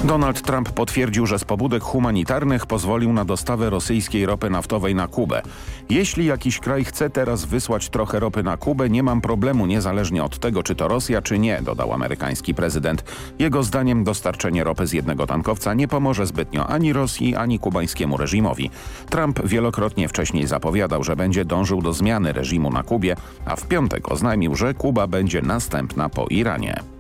Donald Trump potwierdził, że z pobudek humanitarnych pozwolił na dostawę rosyjskiej ropy naftowej na Kubę. Jeśli jakiś kraj chce teraz wysłać trochę ropy na Kubę, nie mam problemu niezależnie od tego, czy to Rosja, czy nie, dodał amerykański prezydent. Jego zdaniem dostarczenie ropy z jednego tankowca nie pomoże zbytnio ani Rosji, ani kubańskiemu reżimowi. Trump wielokrotnie wcześniej zapowiadał, że będzie dążył do zmiany reżimu na Kubie, a w piątek oznajmił, że Kuba będzie następna po Iranie.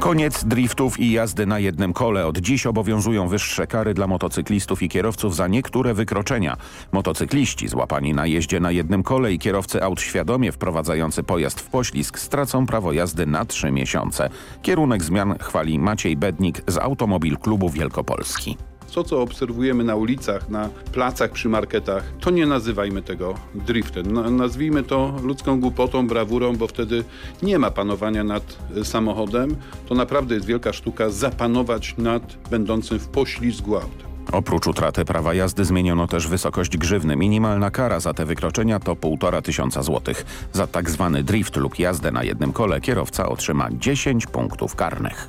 Koniec driftów i jazdy na jednym kole. Od dziś obowiązują wyższe kary dla motocyklistów i kierowców za niektóre wykroczenia. Motocykliści złapani na jeździe na jednym kole i kierowcy aut świadomie wprowadzający pojazd w poślizg stracą prawo jazdy na trzy miesiące. Kierunek zmian chwali Maciej Bednik z Automobil Klubu Wielkopolski. To, co obserwujemy na ulicach, na placach, przy marketach, to nie nazywajmy tego driftem. Nazwijmy to ludzką głupotą, brawurą, bo wtedy nie ma panowania nad samochodem. To naprawdę jest wielka sztuka zapanować nad będącym w poślizgu autem. Oprócz utraty prawa jazdy zmieniono też wysokość grzywny. Minimalna kara za te wykroczenia to 1,5 tysiąca złotych. Za tak zwany drift lub jazdę na jednym kole kierowca otrzyma 10 punktów karnych.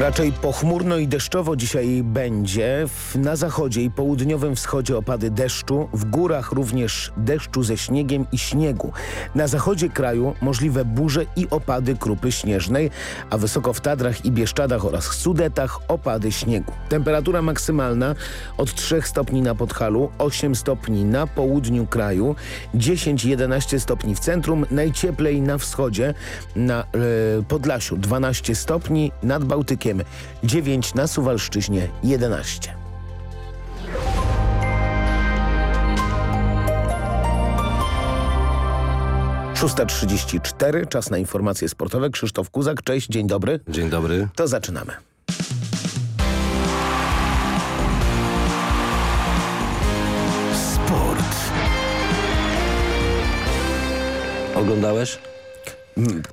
Raczej pochmurno i deszczowo dzisiaj będzie. Na zachodzie i południowym wschodzie opady deszczu, w górach również deszczu ze śniegiem i śniegu. Na zachodzie kraju możliwe burze i opady krupy śnieżnej, a wysoko w Tadrach i Bieszczadach oraz Sudetach opady śniegu. Temperatura maksymalna od 3 stopni na Podhalu, 8 stopni na południu kraju, 10-11 stopni w centrum, najcieplej na wschodzie, na e, Podlasiu 12 stopni, nad Bałtykiem 9, na Suwalszczyźnie 11. Szósta 34, czas na informacje sportowe. Krzysztof Kuzak, cześć, dzień dobry. Dzień dobry. To zaczynamy. Sport. Oglądałeś?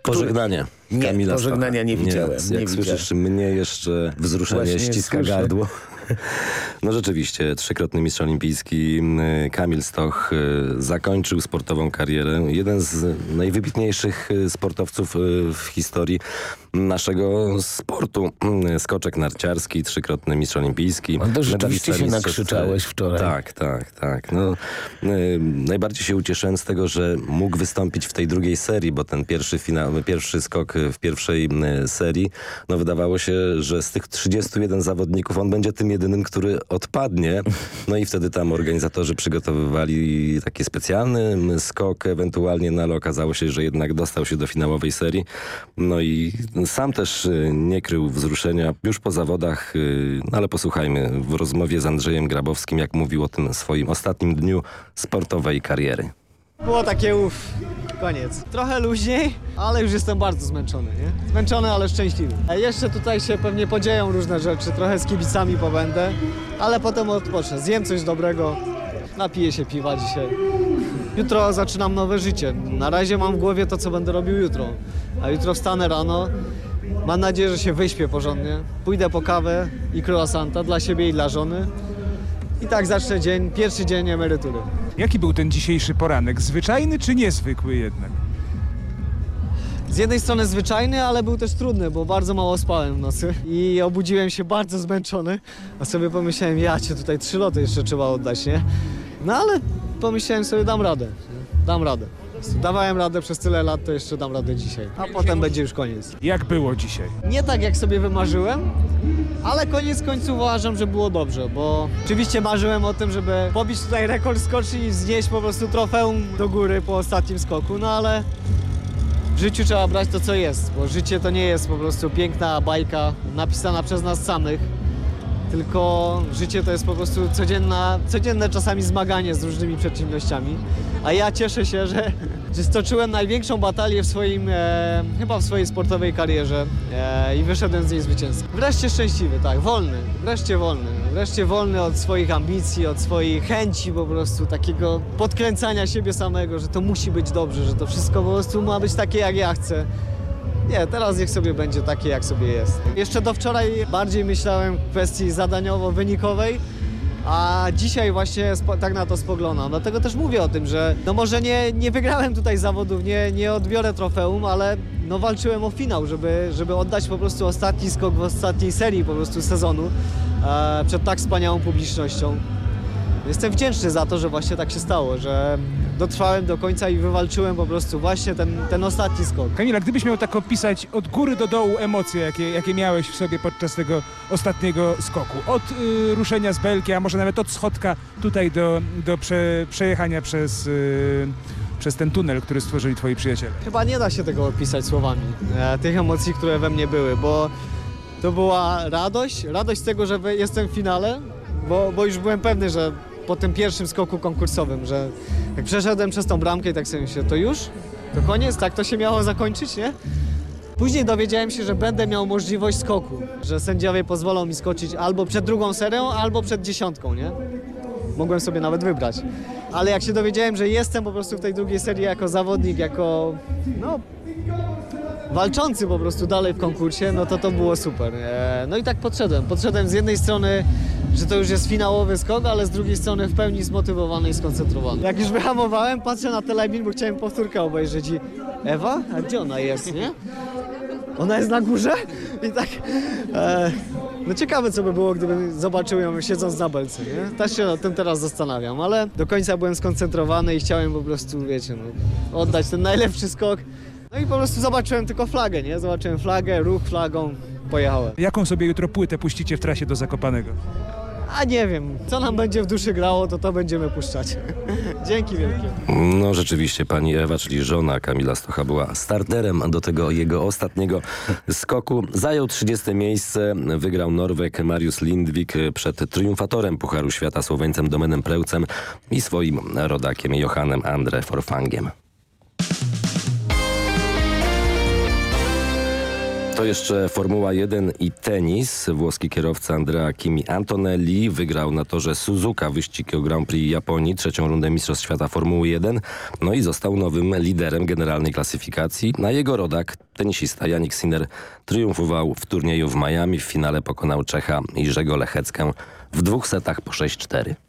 Pożegnanie Nie, Kamila pożegnania nie widziałem, Jak nie słyszysz mnie jeszcze wzruszenie Właśnie ściska słyszę. gardło. No rzeczywiście, trzykrotny mistrz olimpijski y, Kamil Stoch y, zakończył sportową karierę. Jeden z najwybitniejszych y, sportowców w historii naszego sportu. Skoczek narciarski, trzykrotny mistrz olimpijski. No to rzeczywiście się nakrzyczałeś wczoraj. Tak, tak, tak. No, najbardziej się ucieszyłem z tego, że mógł wystąpić w tej drugiej serii, bo ten pierwszy finał, pierwszy skok w pierwszej serii, no wydawało się, że z tych 31 zawodników on będzie tym jedynym, który odpadnie. No i wtedy tam organizatorzy przygotowywali taki specjalny skok ewentualnie, no ale okazało się, że jednak dostał się do finałowej serii. No i sam też y, nie krył wzruszenia już po zawodach, y, no ale posłuchajmy w rozmowie z Andrzejem Grabowskim, jak mówił o tym swoim ostatnim dniu sportowej kariery. Było takie uff, koniec. Trochę luźniej, ale już jestem bardzo zmęczony, nie? Zmęczony, ale szczęśliwy. A jeszcze tutaj się pewnie podzieją różne rzeczy, trochę z kibicami pobędę, ale potem odpocznę. Zjem coś dobrego, napiję się piwa dzisiaj. Jutro zaczynam nowe życie. Na razie mam w głowie to, co będę robił jutro. A jutro wstanę rano, mam nadzieję, że się wyśpię porządnie. Pójdę po kawę i croissanta dla siebie i dla żony. I tak zacznę dzień, pierwszy dzień emerytury. Jaki był ten dzisiejszy poranek? Zwyczajny czy niezwykły jednak? Z jednej strony zwyczajny, ale był też trudny, bo bardzo mało spałem w nocy i obudziłem się bardzo zmęczony, a sobie pomyślałem, ja cię tutaj trzy loty jeszcze trzeba oddać, nie? No ale pomyślałem sobie, dam radę, nie? dam radę. Dawałem radę przez tyle lat, to jeszcze dam radę dzisiaj, a potem będzie już koniec. Jak było dzisiaj? Nie tak jak sobie wymarzyłem, ale koniec końców uważam, że było dobrze, bo oczywiście marzyłem o tym, żeby pobić tutaj rekord skoczni i znieść po prostu trofeum do góry po ostatnim skoku, no ale w życiu trzeba brać to, co jest, bo życie to nie jest po prostu piękna bajka napisana przez nas samych, tylko życie to jest po prostu codzienna, codzienne czasami zmaganie z różnymi przeciwnościami. A ja cieszę się, że, że stoczyłem największą batalię w swoim, e, chyba w swojej sportowej karierze e, i wyszedłem z niej zwycięsko. Wreszcie szczęśliwy, tak, wolny, wreszcie wolny. Wreszcie wolny od swoich ambicji, od swojej chęci po prostu, takiego podkręcania siebie samego, że to musi być dobrze, że to wszystko po prostu ma być takie, jak ja chcę. Nie, teraz niech sobie będzie takie, jak sobie jest. Jeszcze do wczoraj bardziej myślałem w kwestii zadaniowo-wynikowej, a dzisiaj właśnie tak na to spoglądam. Dlatego też mówię o tym, że no może nie, nie wygrałem tutaj zawodów, nie, nie odbiorę trofeum, ale no walczyłem o finał, żeby, żeby oddać po prostu ostatni skok w ostatniej serii po prostu sezonu e, przed tak wspaniałą publicznością. Jestem wdzięczny za to, że właśnie tak się stało, że dotrwałem do końca i wywalczyłem po prostu właśnie ten, ten ostatni skok. Kamila, gdybyś miał tak opisać od góry do dołu emocje, jakie, jakie miałeś w sobie podczas tego ostatniego skoku. Od y, ruszenia z belki, a może nawet od schodka tutaj do, do prze, przejechania przez, y, przez ten tunel, który stworzyli twoi przyjaciele. Chyba nie da się tego opisać słowami, e, tych emocji, które we mnie były, bo to była radość, radość z tego, że jestem w finale, bo, bo już byłem pewny, że po tym pierwszym skoku konkursowym, że jak przeszedłem przez tą bramkę i tak sobie myślę, to już? To koniec? Tak to się miało zakończyć, nie? Później dowiedziałem się, że będę miał możliwość skoku, że sędziowie pozwolą mi skoczyć albo przed drugą serią, albo przed dziesiątką, nie? Mogłem sobie nawet wybrać. Ale jak się dowiedziałem, że jestem po prostu w tej drugiej serii jako zawodnik, jako no, walczący po prostu dalej w konkursie, no to to było super. No i tak podszedłem. Podszedłem z jednej strony, że to już jest finałowy skok, ale z drugiej strony w pełni zmotywowany i skoncentrowany. Jak już wyhamowałem, patrzę na telebin, bo chciałem powtórkę obejrzeć i Ewa? A gdzie ona jest, nie? Ona jest na górze i tak... E, no ciekawe, co by było, gdybym zobaczył ją siedząc na belce, nie? Też się nad tym teraz zastanawiam, ale do końca byłem skoncentrowany i chciałem po prostu, wiecie, no, oddać ten najlepszy skok. No i po prostu zobaczyłem tylko flagę, nie? Zobaczyłem flagę, ruch flagą, pojechałem. Jaką sobie jutro płytę puścicie w trasie do Zakopanego? A nie wiem, co nam będzie w duszy grało, to to będziemy puszczać. Dzięki wielkie. No rzeczywiście pani Ewa, czyli żona Kamila Stocha była starterem do tego jego ostatniego skoku. Zajął 30 miejsce, wygrał Norweg Mariusz Lindwik przed triumfatorem Pucharu Świata Słoweńcem Domenem Prełcem i swoim rodakiem Johannem Andre Forfangiem. To jeszcze Formuła 1 i tenis. Włoski kierowca Andrea Kimi Antonelli wygrał na torze Suzuka wyścig o Grand Prix Japonii, trzecią rundę Mistrzostw Świata Formuły 1. No i został nowym liderem generalnej klasyfikacji. Na jego rodak tenisista Janik Sinner triumfował w turnieju w Miami. W finale pokonał Czecha Jerzego Lecheckę w dwóch setach po 6-4.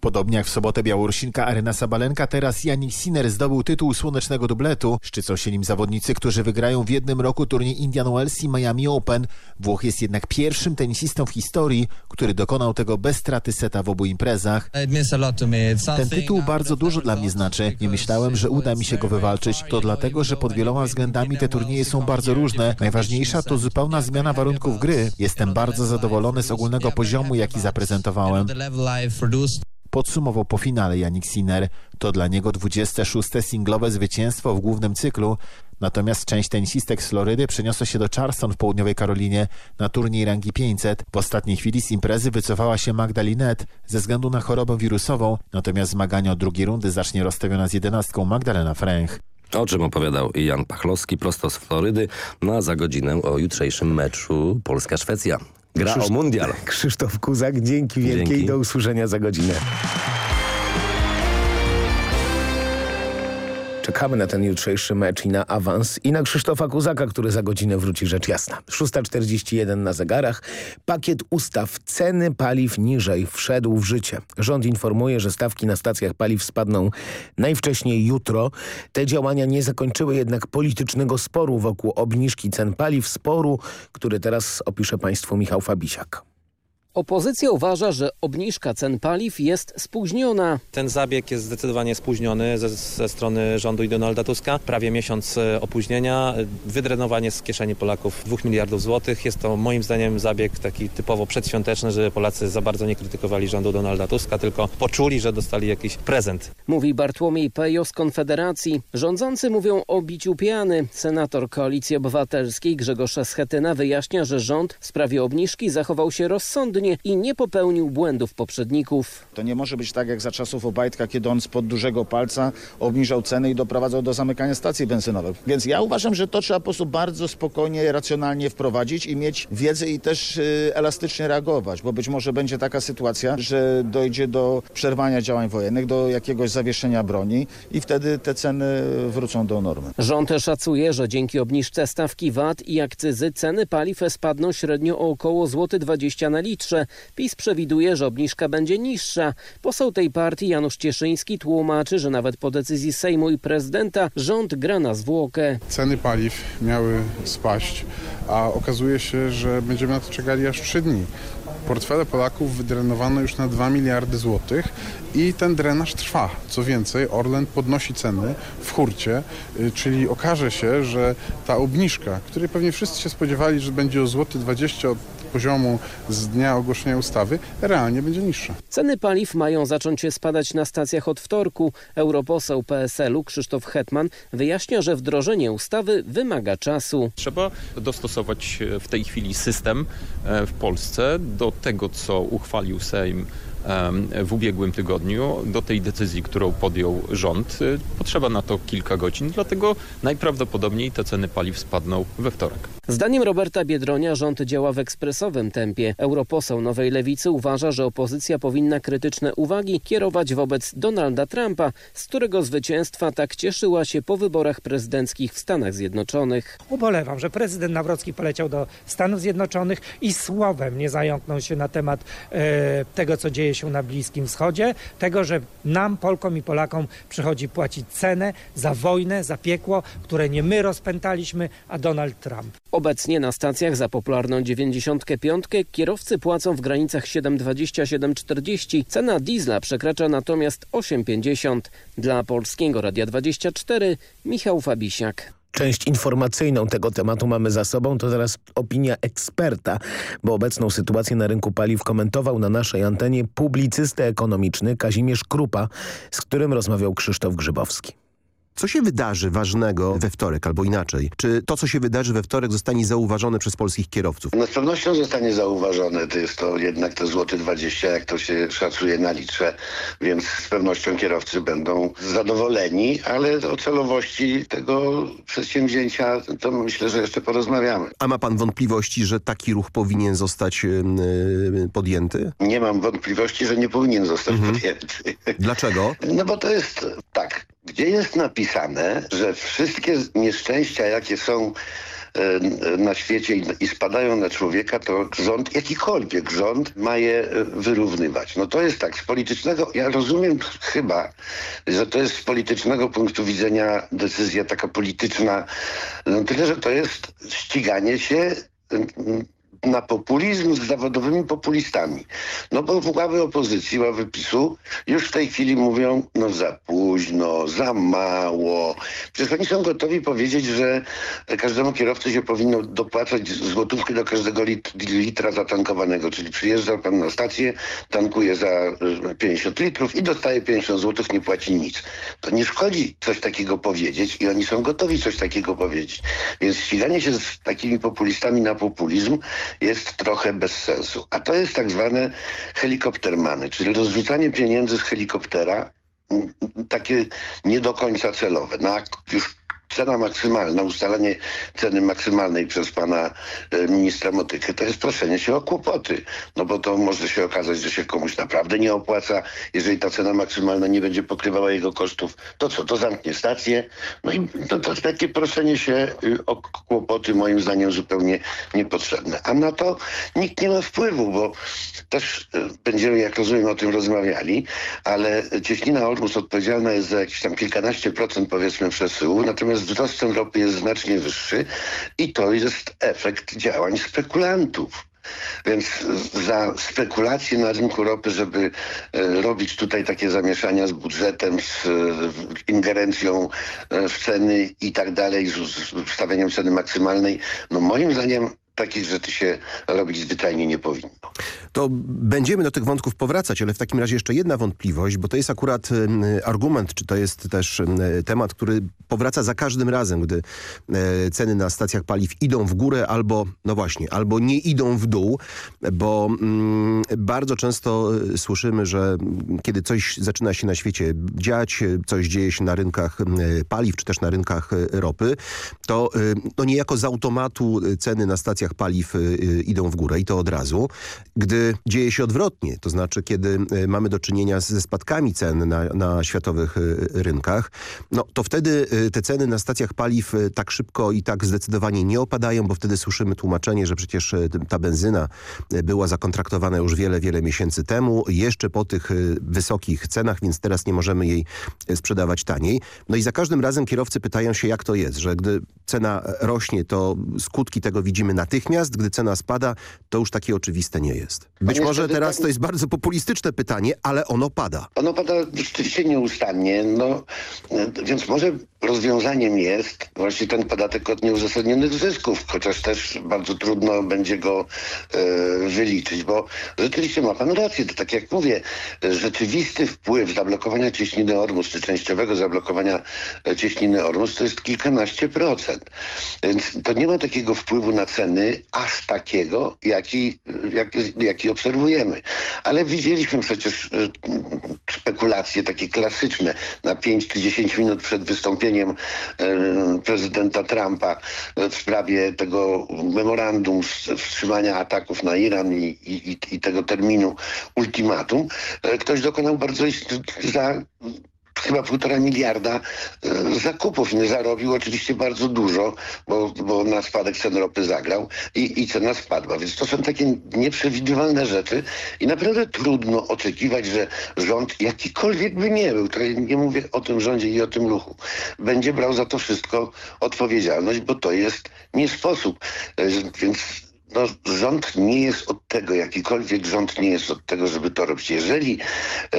Podobnie jak w sobotę Białorusinka Arena Sabalenka, teraz Janik Sinner zdobył tytuł słonecznego dubletu. Szczycą się nim zawodnicy, którzy wygrają w jednym roku turniej Indian Wells i Miami Open. Włoch jest jednak pierwszym tenisistą w historii, który dokonał tego bez straty seta w obu imprezach. Ten tytuł bardzo dużo dla mnie znaczy. Nie myślałem, że uda mi się go wywalczyć. To dlatego, że pod wieloma względami te turnieje są bardzo różne. Najważniejsza to zupełna zmiana warunków gry. Jestem bardzo zadowolony z ogólnego poziomu, jaki zaprezentowałem. Podsumował po finale Janik Sinner. To dla niego 26. singlowe zwycięstwo w głównym cyklu. Natomiast część tenisistek z Florydy przeniosła się do Charleston w południowej Karolinie na turniej rangi 500. W ostatniej chwili z imprezy wycofała się Magda Linet ze względu na chorobę wirusową. Natomiast zmagania o drugiej rundy zacznie rozstawiona z jedenastką Magdalena Fręch. O czym opowiadał Jan Pachlowski prosto z Florydy, no a za godzinę o jutrzejszym meczu Polska-Szwecja. Gra Krzysztof, o mundial. Krzysztof Kuzak, dzięki wielkie dzięki. i do usłyszenia za godzinę. Czekamy na ten jutrzejszy mecz i na awans i na Krzysztofa Kuzaka, który za godzinę wróci rzecz jasna. 6.41 na zegarach. Pakiet ustaw ceny paliw niżej wszedł w życie. Rząd informuje, że stawki na stacjach paliw spadną najwcześniej jutro. Te działania nie zakończyły jednak politycznego sporu wokół obniżki cen paliw. Sporu, który teraz opisze Państwu Michał Fabisiak. Opozycja uważa, że obniżka cen paliw jest spóźniona. Ten zabieg jest zdecydowanie spóźniony ze, ze strony rządu i Donalda Tuska. Prawie miesiąc e, opóźnienia, wydrenowanie z kieszeni Polaków 2 miliardów złotych. Jest to moim zdaniem zabieg taki typowo przedświąteczny, że Polacy za bardzo nie krytykowali rządu Donalda Tuska, tylko poczuli, że dostali jakiś prezent. Mówi Bartłomiej Pejo z Konfederacji. Rządzący mówią o biciu piany. Senator Koalicji Obywatelskiej Grzegorz Schetyna wyjaśnia, że rząd w sprawie obniżki zachował się rozsądnie i nie popełnił błędów poprzedników. To nie może być tak jak za czasów Obajtka, kiedy on spod dużego palca obniżał ceny i doprowadzał do zamykania stacji benzynowych. Więc ja uważam, że to trzeba po prostu bardzo spokojnie, racjonalnie wprowadzić i mieć wiedzę i też y, elastycznie reagować, bo być może będzie taka sytuacja, że dojdzie do przerwania działań wojennych, do jakiegoś zawieszenia broni i wtedy te ceny wrócą do normy. Rząd szacuje, że dzięki obniżce stawki VAT i akcyzy ceny paliw spadną średnio o około złoty 20 na litrze. PiS przewiduje, że obniżka będzie niższa. Poseł tej partii Janusz Cieszyński tłumaczy, że nawet po decyzji Sejmu i prezydenta rząd gra na zwłokę. Ceny paliw miały spaść, a okazuje się, że będziemy na to czekali aż trzy dni. Portfele Polaków wydrenowano już na 2 miliardy złotych i ten drenaż trwa. Co więcej, Orlen podnosi ceny w hurcie, y, czyli okaże się, że ta obniżka, której pewnie wszyscy się spodziewali, że będzie o złoty 20 od poziomu z dnia ogłoszenia ustawy, realnie będzie niższa. Ceny paliw mają zacząć spadać na stacjach od wtorku. Europoseł PSL-u Krzysztof Hetman wyjaśnia, że wdrożenie ustawy wymaga czasu. Trzeba dostosować w tej chwili system e, w Polsce do tego, co uchwalił Sejm w ubiegłym tygodniu do tej decyzji, którą podjął rząd. Potrzeba na to kilka godzin, dlatego najprawdopodobniej te ceny paliw spadną we wtorek. Zdaniem Roberta Biedronia rząd działa w ekspresowym tempie. Europoseł Nowej Lewicy uważa, że opozycja powinna krytyczne uwagi kierować wobec Donalda Trumpa, z którego zwycięstwa tak cieszyła się po wyborach prezydenckich w Stanach Zjednoczonych. Ubolewam, że prezydent Nawrocki poleciał do Stanów Zjednoczonych i słowem nie zająknął się na temat e, tego, co dzieje się na Bliskim Wschodzie, tego, że nam, Polkom i Polakom przychodzi płacić cenę za wojnę, za piekło, które nie my rozpętaliśmy, a Donald Trump. Obecnie na stacjach za popularną 95 kierowcy płacą w granicach 7,20-7,40. Cena diesla przekracza natomiast 8,50. Dla Polskiego Radia 24 Michał Fabisiak. Część informacyjną tego tematu mamy za sobą, to teraz opinia eksperta, bo obecną sytuację na rynku paliw komentował na naszej antenie publicysta ekonomiczny Kazimierz Krupa, z którym rozmawiał Krzysztof Grzybowski. Co się wydarzy ważnego we wtorek, albo inaczej? Czy to, co się wydarzy we wtorek zostanie zauważone przez polskich kierowców? No z pewnością zostanie zauważone. To jest to jednak te złoty 20, jak to się szacuje na litrze, więc z pewnością kierowcy będą zadowoleni, ale o celowości tego przedsięwzięcia to myślę, że jeszcze porozmawiamy. A ma pan wątpliwości, że taki ruch powinien zostać yy, podjęty? Nie mam wątpliwości, że nie powinien zostać mhm. podjęty. Dlaczego? No bo to jest tak, gdzie jest napisane, że wszystkie nieszczęścia, jakie są na świecie i spadają na człowieka, to rząd, jakikolwiek rząd ma je wyrównywać. No to jest tak, z politycznego, ja rozumiem chyba, że to jest z politycznego punktu widzenia decyzja taka polityczna, no tyle, że to jest ściganie się na populizm z zawodowymi populistami. No bo ławy opozycji, ławy PiSu już w tej chwili mówią, no za późno, za mało. Przecież oni są gotowi powiedzieć, że każdemu kierowcy się powinno dopłacać złotówkę do każdego lit litra zatankowanego, czyli przyjeżdża pan na stację, tankuje za 50 litrów i dostaje 50 złotych, nie płaci nic. To nie szkodzi coś takiego powiedzieć i oni są gotowi coś takiego powiedzieć. Więc ściganie się z takimi populistami na populizm jest trochę bez sensu. A to jest tak zwane helikoptermany, czyli rozrzucanie pieniędzy z helikoptera, takie nie do końca celowe. No, już cena maksymalna, ustalenie ceny maksymalnej przez pana e, ministra Motykę, to jest proszenie się o kłopoty. No bo to może się okazać, że się komuś naprawdę nie opłaca. Jeżeli ta cena maksymalna nie będzie pokrywała jego kosztów, to co? To zamknie stację. No i to, to takie proszenie się y, o kłopoty moim zdaniem zupełnie niepotrzebne. A na to nikt nie ma wpływu, bo też y, będziemy, jak rozumiem, o tym rozmawiali, ale cieśnina Olmus odpowiedzialna jest za jakieś tam kilkanaście procent powiedzmy przesyłu, natomiast wzrost cen ropy jest znacznie wyższy i to jest efekt działań spekulantów. Więc za spekulacje na rynku ropy, żeby e, robić tutaj takie zamieszania z budżetem, z e, ingerencją e, w ceny i tak dalej, z ustawieniem ceny maksymalnej, no moim zdaniem takich rzeczy się robić zwyczajnie nie powinno. To będziemy do tych wątków powracać, ale w takim razie jeszcze jedna wątpliwość, bo to jest akurat argument, czy to jest też temat, który powraca za każdym razem, gdy e, ceny na stacjach paliw idą w górę albo, no właśnie, albo nie idą w dół, bo mm, bardzo często e, słyszymy, że kiedy coś zaczyna się na świecie dziać, coś dzieje się na rynkach paliw, czy też na rynkach ropy, to no niejako z automatu ceny na stacjach paliw idą w górę i to od razu. Gdy dzieje się odwrotnie, to znaczy kiedy mamy do czynienia ze spadkami cen na, na światowych rynkach, no to wtedy te ceny na stacjach paliw tak szybko i tak zdecydowanie nie opadają, bo wtedy słyszymy tłumaczenie, że przecież ta benzyna była zakontraktowana już wiele, wiele miesięcy temu, jeszcze po tych wysokich cenach, więc teraz nie możemy jej sprzedawać taniej. No i za każdym razem kierowcy pytają się, jak to jest, że gdy cena rośnie, to skutki tego widzimy natychmiast, gdy cena spada, to już takie oczywiste nie jest. Być może teraz to jest bardzo populistyczne pytanie, ale ono pada. Ono pada rzeczywiście nieustannie, no więc może rozwiązaniem jest właśnie ten podatek od nieuzasadnionych zysków, chociaż też bardzo trudno będzie go e, wyliczyć, bo rzeczywiście ma pan rację, to tak jak mówię, rzeczywisty wpływ zablokowania cieśniny Ormus, czy częściowego zablokowania cieśniny Ormus to jest kilkanaście procent. Więc to nie ma takiego wpływu na ceny aż takiego, jaki, jaki, jaki obserwujemy. Ale widzieliśmy przecież spekulacje takie klasyczne na 5 czy 10 minut przed wystąpieniem e, prezydenta Trumpa w sprawie tego memorandum wstrzymania ataków na Iran i, i, i tego terminu ultimatum, e, ktoś dokonał bardzo za chyba półtora miliarda e, zakupów. Nie zarobił oczywiście bardzo dużo, bo, bo na spadek cen ropy zagrał i, i cena spadła. Więc to są takie nieprzewidywalne rzeczy i naprawdę trudno oczekiwać, że rząd jakikolwiek by nie był, to nie mówię o tym rządzie i o tym ruchu, będzie brał za to wszystko odpowiedzialność, bo to jest nie sposób. E, więc no, rząd nie jest od tego, jakikolwiek rząd nie jest od tego, żeby to robić. Jeżeli e,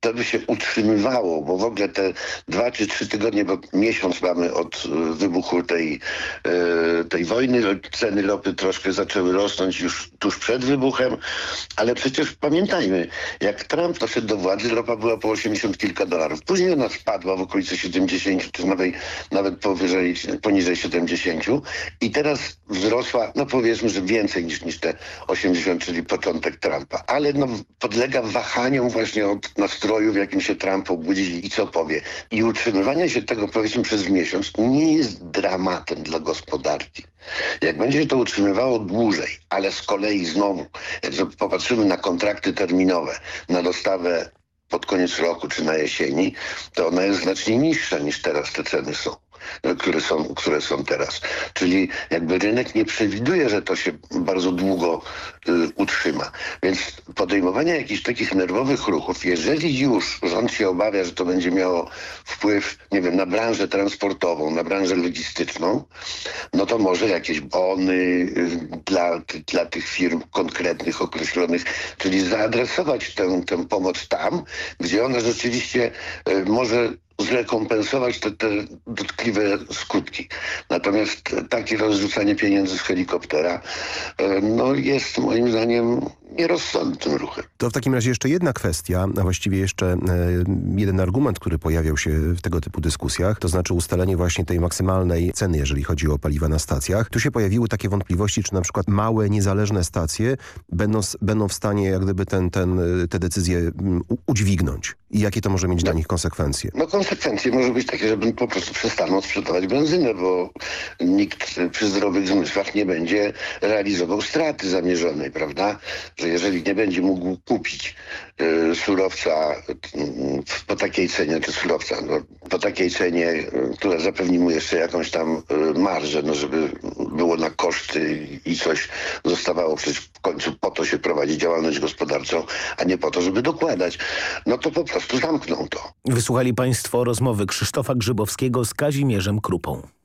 to by się utrzymywało, bo w ogóle te dwa czy trzy tygodnie, bo miesiąc mamy od e, wybuchu tej, e, tej wojny, ceny ropy troszkę zaczęły rosnąć już tuż przed wybuchem, ale przecież pamiętajmy, jak Trump doszedł do władzy, ropa była po 80 kilka dolarów. Później ona spadła w okolicy 70, czy nawet, nawet powyżej, poniżej 70 i teraz wzrosła, no powiedzmy, że więcej niż, niż te 80, czyli początek Trumpa, ale no, podlega wahaniom właśnie od nastroju nastroju, w jakim się Trump obudzi i co powie. I utrzymywanie się tego powiedzmy przez miesiąc nie jest dramatem dla gospodarki. Jak będzie się to utrzymywało dłużej, ale z kolei znowu, jak popatrzymy na kontrakty terminowe, na dostawę pod koniec roku czy na jesieni, to ona jest znacznie niższa niż teraz te ceny są. Które są, które są teraz. Czyli jakby rynek nie przewiduje, że to się bardzo długo y, utrzyma. Więc podejmowanie jakichś takich nerwowych ruchów, jeżeli już rząd się obawia, że to będzie miało wpływ, nie wiem, na branżę transportową, na branżę logistyczną, no to może jakieś bony y, dla, dla tych firm konkretnych, określonych, czyli zaadresować tę, tę pomoc tam, gdzie ona rzeczywiście y, może zrekompensować te, te dotkliwe skutki. Natomiast takie rozrzucanie pieniędzy z helikoptera e, no, jest moim zdaniem nierozsądnym ruchem. To w takim razie jeszcze jedna kwestia, a właściwie jeszcze e, jeden argument, który pojawiał się w tego typu dyskusjach, to znaczy ustalenie właśnie tej maksymalnej ceny, jeżeli chodzi o paliwa na stacjach. Tu się pojawiły takie wątpliwości, czy na przykład małe, niezależne stacje będą, będą w stanie jak gdyby ten, ten, te decyzje udźwignąć i jakie to może mieć no, dla nich konsekwencje? No konsekwencje może być takie, że po prostu przestaną sprzedawać benzynę, bo nikt przy zdrowych zmysłach nie będzie realizował straty zamierzonej, prawda? Że jeżeli nie będzie mógł kupić y, surowca y, po takiej cenie, czy surowca, no, po takiej cenie, y, która zapewni mu jeszcze jakąś tam marżę, no żeby było na koszty i coś zostawało, przecież w końcu po to się prowadzi działalność gospodarczą, a nie po to, żeby dokładać, no to po prostu zamkną to. Wysłuchali Państwo rozmowy Krzysztofa Grzybowskiego z Kazimierzem Krupą.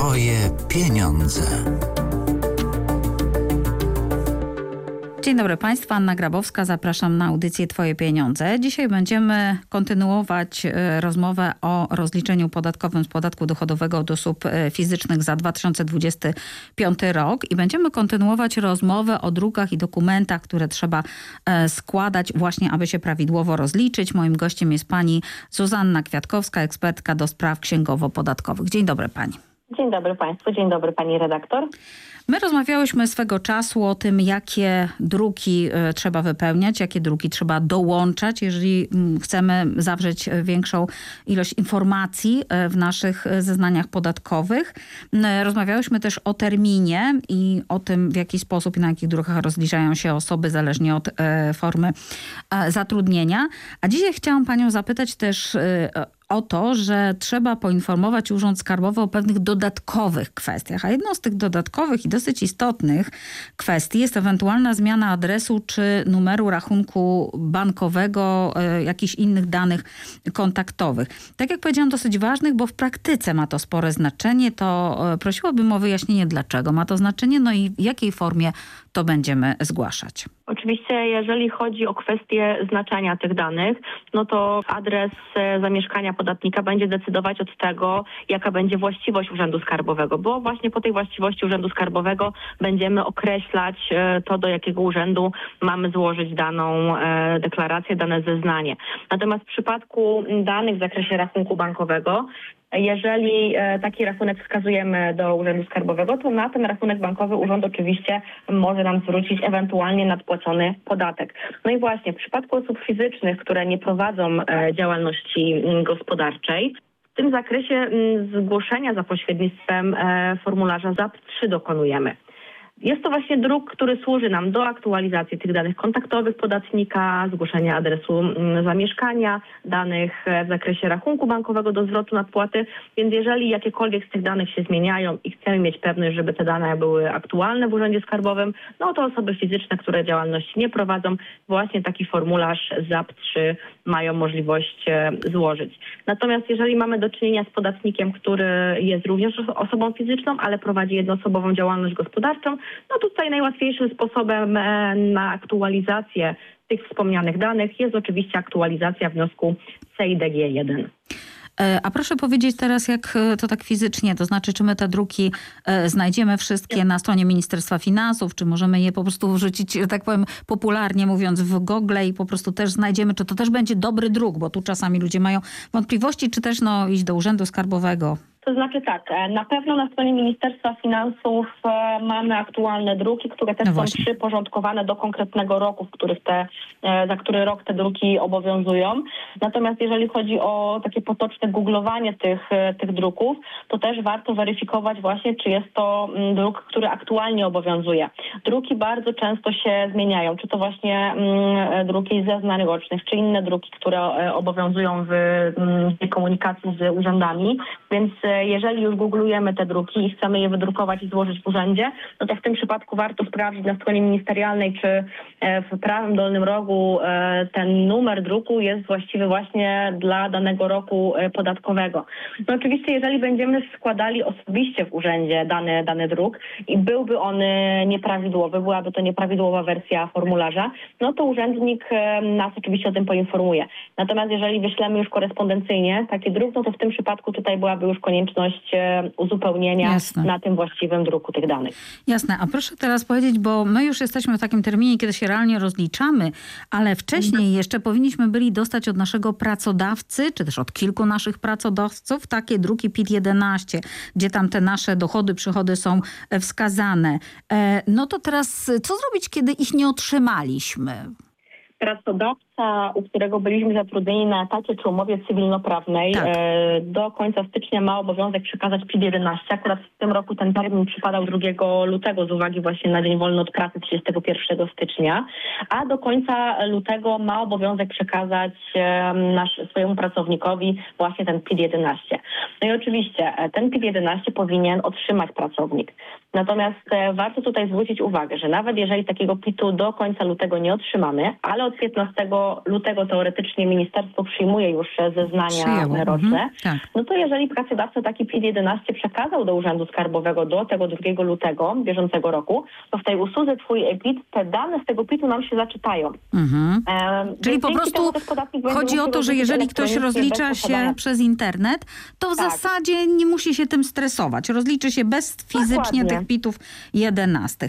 Twoje pieniądze. Dzień dobry Państwu, Anna Grabowska, zapraszam na audycję Twoje Pieniądze. Dzisiaj będziemy kontynuować e, rozmowę o rozliczeniu podatkowym z podatku dochodowego od osób e, fizycznych za 2025 rok i będziemy kontynuować rozmowę o drukach i dokumentach, które trzeba e, składać właśnie, aby się prawidłowo rozliczyć. Moim gościem jest pani Zuzanna Kwiatkowska, ekspertka do spraw księgowo-podatkowych. Dzień dobry Pani. Dzień dobry Państwu, dzień dobry Pani redaktor. My rozmawiałyśmy swego czasu o tym, jakie druki e, trzeba wypełniać, jakie druki trzeba dołączać, jeżeli mm, chcemy zawrzeć większą ilość informacji e, w naszych zeznaniach podatkowych. Rozmawiałyśmy też o terminie i o tym, w jaki sposób i na jakich drukach rozliczają się osoby, zależnie od e, formy zatrudnienia. A dzisiaj chciałam Panią zapytać też o to, że trzeba poinformować Urząd Skarbowy o pewnych dodatkowych kwestiach. A jedną z tych dodatkowych i dosyć istotnych kwestii jest ewentualna zmiana adresu czy numeru rachunku bankowego, e, jakichś innych danych kontaktowych. Tak jak powiedziałam, dosyć ważnych, bo w praktyce ma to spore znaczenie. To e, prosiłabym o wyjaśnienie, dlaczego ma to znaczenie, no i w jakiej formie to będziemy zgłaszać. Oczywiście, jeżeli chodzi o kwestię znaczenia tych danych, no to adres e, zamieszkania podatnika będzie decydować od tego, jaka będzie właściwość Urzędu Skarbowego, bo właśnie po tej właściwości Urzędu Skarbowego będziemy określać e, to, do jakiego urzędu mamy złożyć daną e, deklarację, dane zeznanie. Natomiast w przypadku danych w zakresie rachunku bankowego, Jeżeli e, taki rachunek wskazujemy do Urzędu Skarbowego, to na ten rachunek bankowy urząd oczywiście może nam zwrócić ewentualnie nadpłacony podatek. No i właśnie w przypadku osób fizycznych, które nie prowadzą e, działalności mm, gospodarczej, w tym zakresie mm, zgłoszenia za pośrednictwem e, formularza ZAP-3 dokonujemy. Jest to właśnie druk, który służy nam do aktualizacji tych danych kontaktowych podatnika, zgłoszenia adresu mm, zamieszkania, danych e, w zakresie rachunku bankowego do zwrotu nadpłaty. Więc jeżeli jakiekolwiek z tych danych się zmieniają i chcemy mieć pewność, żeby te dane były aktualne w Urzędzie Skarbowym, no to osoby fizyczne, które działalności nie prowadzą, właśnie taki formularz ZAP-3 mają możliwość e, złożyć. Natomiast jeżeli mamy do czynienia z podatnikiem, który jest również osobą fizyczną, ale prowadzi jednoosobową działalność gospodarczą, no tutaj najłatwiejszym sposobem e, na aktualizację tych wspomnianych danych jest oczywiście aktualizacja wniosku CIDG1. E, a proszę powiedzieć teraz, jak e, to tak fizycznie, to znaczy, czy my te druki znajdziemy wszystkie na stronie Ministerstwa Finansów, czy możemy je po prostu wrzucić, tak powiem, popularnie mówiąc, w Google i po prostu też znajdziemy, czy to też będzie dobry druk, bo tu czasami ludzie mają wątpliwości, czy też no, iść do Urzędu Skarbowego. To znaczy tak, e, na pewno na stronie Ministerstwa Finansów e, mamy aktualne druki, które też no są przyporządkowane do konkretnego roku, w których te, e, za który rok te druki obowiązują. Natomiast jeżeli chodzi o takie potoczne googlowanie tych, tych druków, to też warto weryfikować właśnie, czy jest to mm, druk, który aktualnie obowiązuje. Druki bardzo często się zmieniają, czy to właśnie mm, druki zeznań rocznych, czy inne druki, które obowiązują w mm, komunikacji z urzędami, więc jeżeli już googlujemy te druki i chcemy je wydrukować i złożyć w urzędzie, no to w tym przypadku warto sprawdzić na stronie ministerialnej, czy e, w prawym dolnym rogu e, ten numer druku jest właściwy właśnie dla danego roku e, podatkowego. No oczywiście, jeżeli będziemy składali osobiście w urzędzie dany, dany druk i byłby on nieprawidłowy, byłaby to nieprawidłowa wersja formularza, no to urzędnik nas oczywiście o tym poinformuje. Natomiast jeżeli wyślemy już korespondencyjnie taki druk, no to w tym przypadku tutaj byłaby już konieczność konieczność e, uzupełnienia Jasne. na tym właściwym druku tych danych. Jasne, a proszę teraz powiedzieć, bo my już jesteśmy w takim terminie, kiedy się realnie rozliczamy, ale wcześniej mhm. jeszcze powinniśmy byli dostać od naszego pracodawcy, czy też od kilku naszych pracodawców takie druki PIT-11, gdzie tam te nasze dochody, przychody są e, wskazane. E, no to teraz co zrobić, kiedy ich nie otrzymaliśmy? Pracodawca, u którego byliśmy zatrudnieni na etacie czy umowie cywilnoprawnej, tak. e, do końca stycznia ma obowiązek przekazać PIT-11. Akurat w tym roku ten termin przypadał 2 lutego z uwagi właśnie na Dzień Wolny od Pracy 31 stycznia, a do końca lutego ma obowiązek przekazać e, nasz, swojemu pracownikowi właśnie ten PIT-11. No i oczywiście e, ten PIT-11 powinien otrzymać pracownik. Natomiast e, warto tutaj zwrócić uwagę, że nawet jeżeli takiego PIT-u do końca lutego nie otrzymamy, ale od 15 lutego teoretycznie ministerstwo przyjmuje już zeznania Przyjęło. roczne, mhm, tak. no to jeżeli pracodawca taki PIT-11 przekazał do Urzędu Skarbowego do tego 2 lutego bieżącego roku, to w tej usłudze Twój PIT te dane z tego PIT-u nam się zaczytają. Mhm. E, Czyli po prostu chodzi o to, że jeżeli ktoś rozlicza się przez internet, to w tak. zasadzie nie musi się tym stresować. Rozliczy się bez fizycznie Dokładnie. tych PIT-ów 11.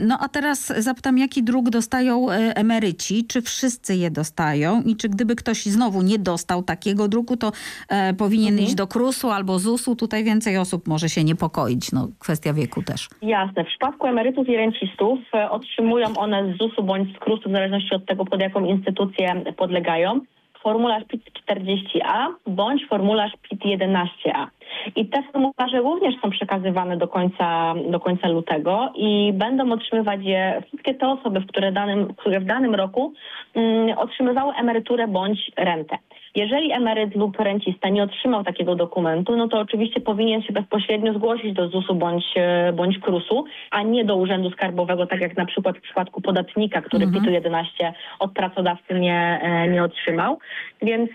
No a teraz zapytam, jaki druk dostają e, emeryci? Czy wszyscy je dostają? I czy gdyby ktoś znowu nie dostał takiego druku, to e, powinien mhm. iść do KRUS-u albo ZUS-u? Tutaj więcej osób może się niepokoić. No, kwestia wieku też. Jasne. W przypadku emerytów i rencistów e, otrzymują one z ZUS-u bądź z KRUS-u w zależności od tego, pod jaką instytucję podlegają formularz PIT-40A bądź formularz PIT-11A. I te formularze również są przekazywane do końca, do końca lutego i będą otrzymywać je wszystkie te osoby, które, danym, które w danym roku mm, otrzymywały emeryturę bądź rentę. Jeżeli emeryt lub rencista nie otrzymał takiego dokumentu, no to oczywiście powinien się bezpośrednio zgłosić do ZUS-u bądź, e, bądź KRUS-u, a nie do Urzędu Skarbowego, tak jak na przykład w przypadku podatnika, który mhm. PIT-u 11 od pracodawcy nie, e, nie otrzymał. Więc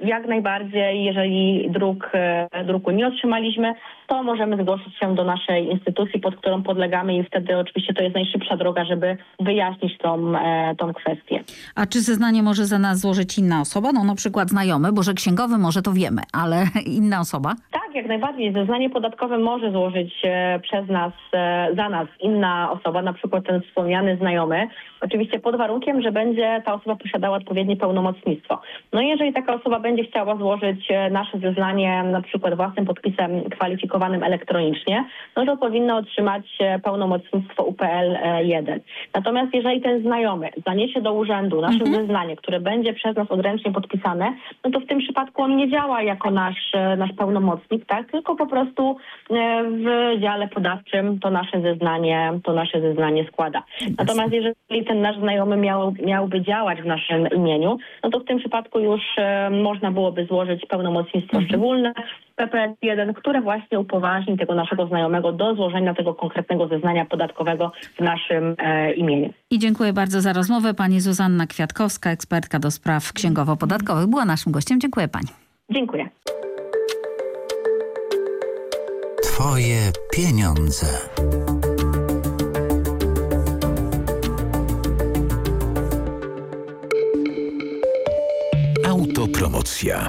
jak najbardziej, jeżeli druk, e, druku nie otrzymaliśmy, to możemy zgłosić się do naszej instytucji, pod którą podlegamy i wtedy oczywiście to jest najszybsza droga, żeby wyjaśnić tą, e, tą kwestię. A czy zeznanie może za nas złożyć inna osoba? No na przykład znajomy, bo że księgowy może to wiemy, ale inna osoba? Tak, jak najbardziej. Zeznanie podatkowe może złożyć e, przez nas, e, za nas inna osoba, na przykład ten wspomniany znajomy. Oczywiście pod warunkiem, że będzie ta osoba posiadała odpowiednie pełnomocnictwo. No i jeżeli taka osoba będzie chciała złożyć e, nasze zeznanie na przykład własnym podpisem kwalifikowanym elektronicznie, no to powinna otrzymać e, pełnomocnictwo UPL 1. Natomiast jeżeli ten znajomy zaniesie do urzędu nasze zeznanie, które będzie przez nas odręcznie podpisane, no to w tym przypadku on nie działa jako nasz, e, nasz pełnomocnik, tak? tylko po prostu e, w dziale podawczym to nasze zeznanie, to nasze zeznanie składa. Natomiast jeżeli ten nasz znajomy miał, miałby działać w naszym imieniu, no to w tym przypadku już e, można byłoby złożyć pełnomocnictwo szczególne, PPS-1, które właśnie upoważni tego naszego znajomego do złożenia tego konkretnego zeznania podatkowego w naszym e, imieniu. I dziękuję bardzo za rozmowę. Pani Zuzanna Kwiatkowska, ekspertka do spraw księgowo-podatkowych, była naszym gościem. Dziękuję pani. Dziękuję. Twoje pieniądze. Autopromocja.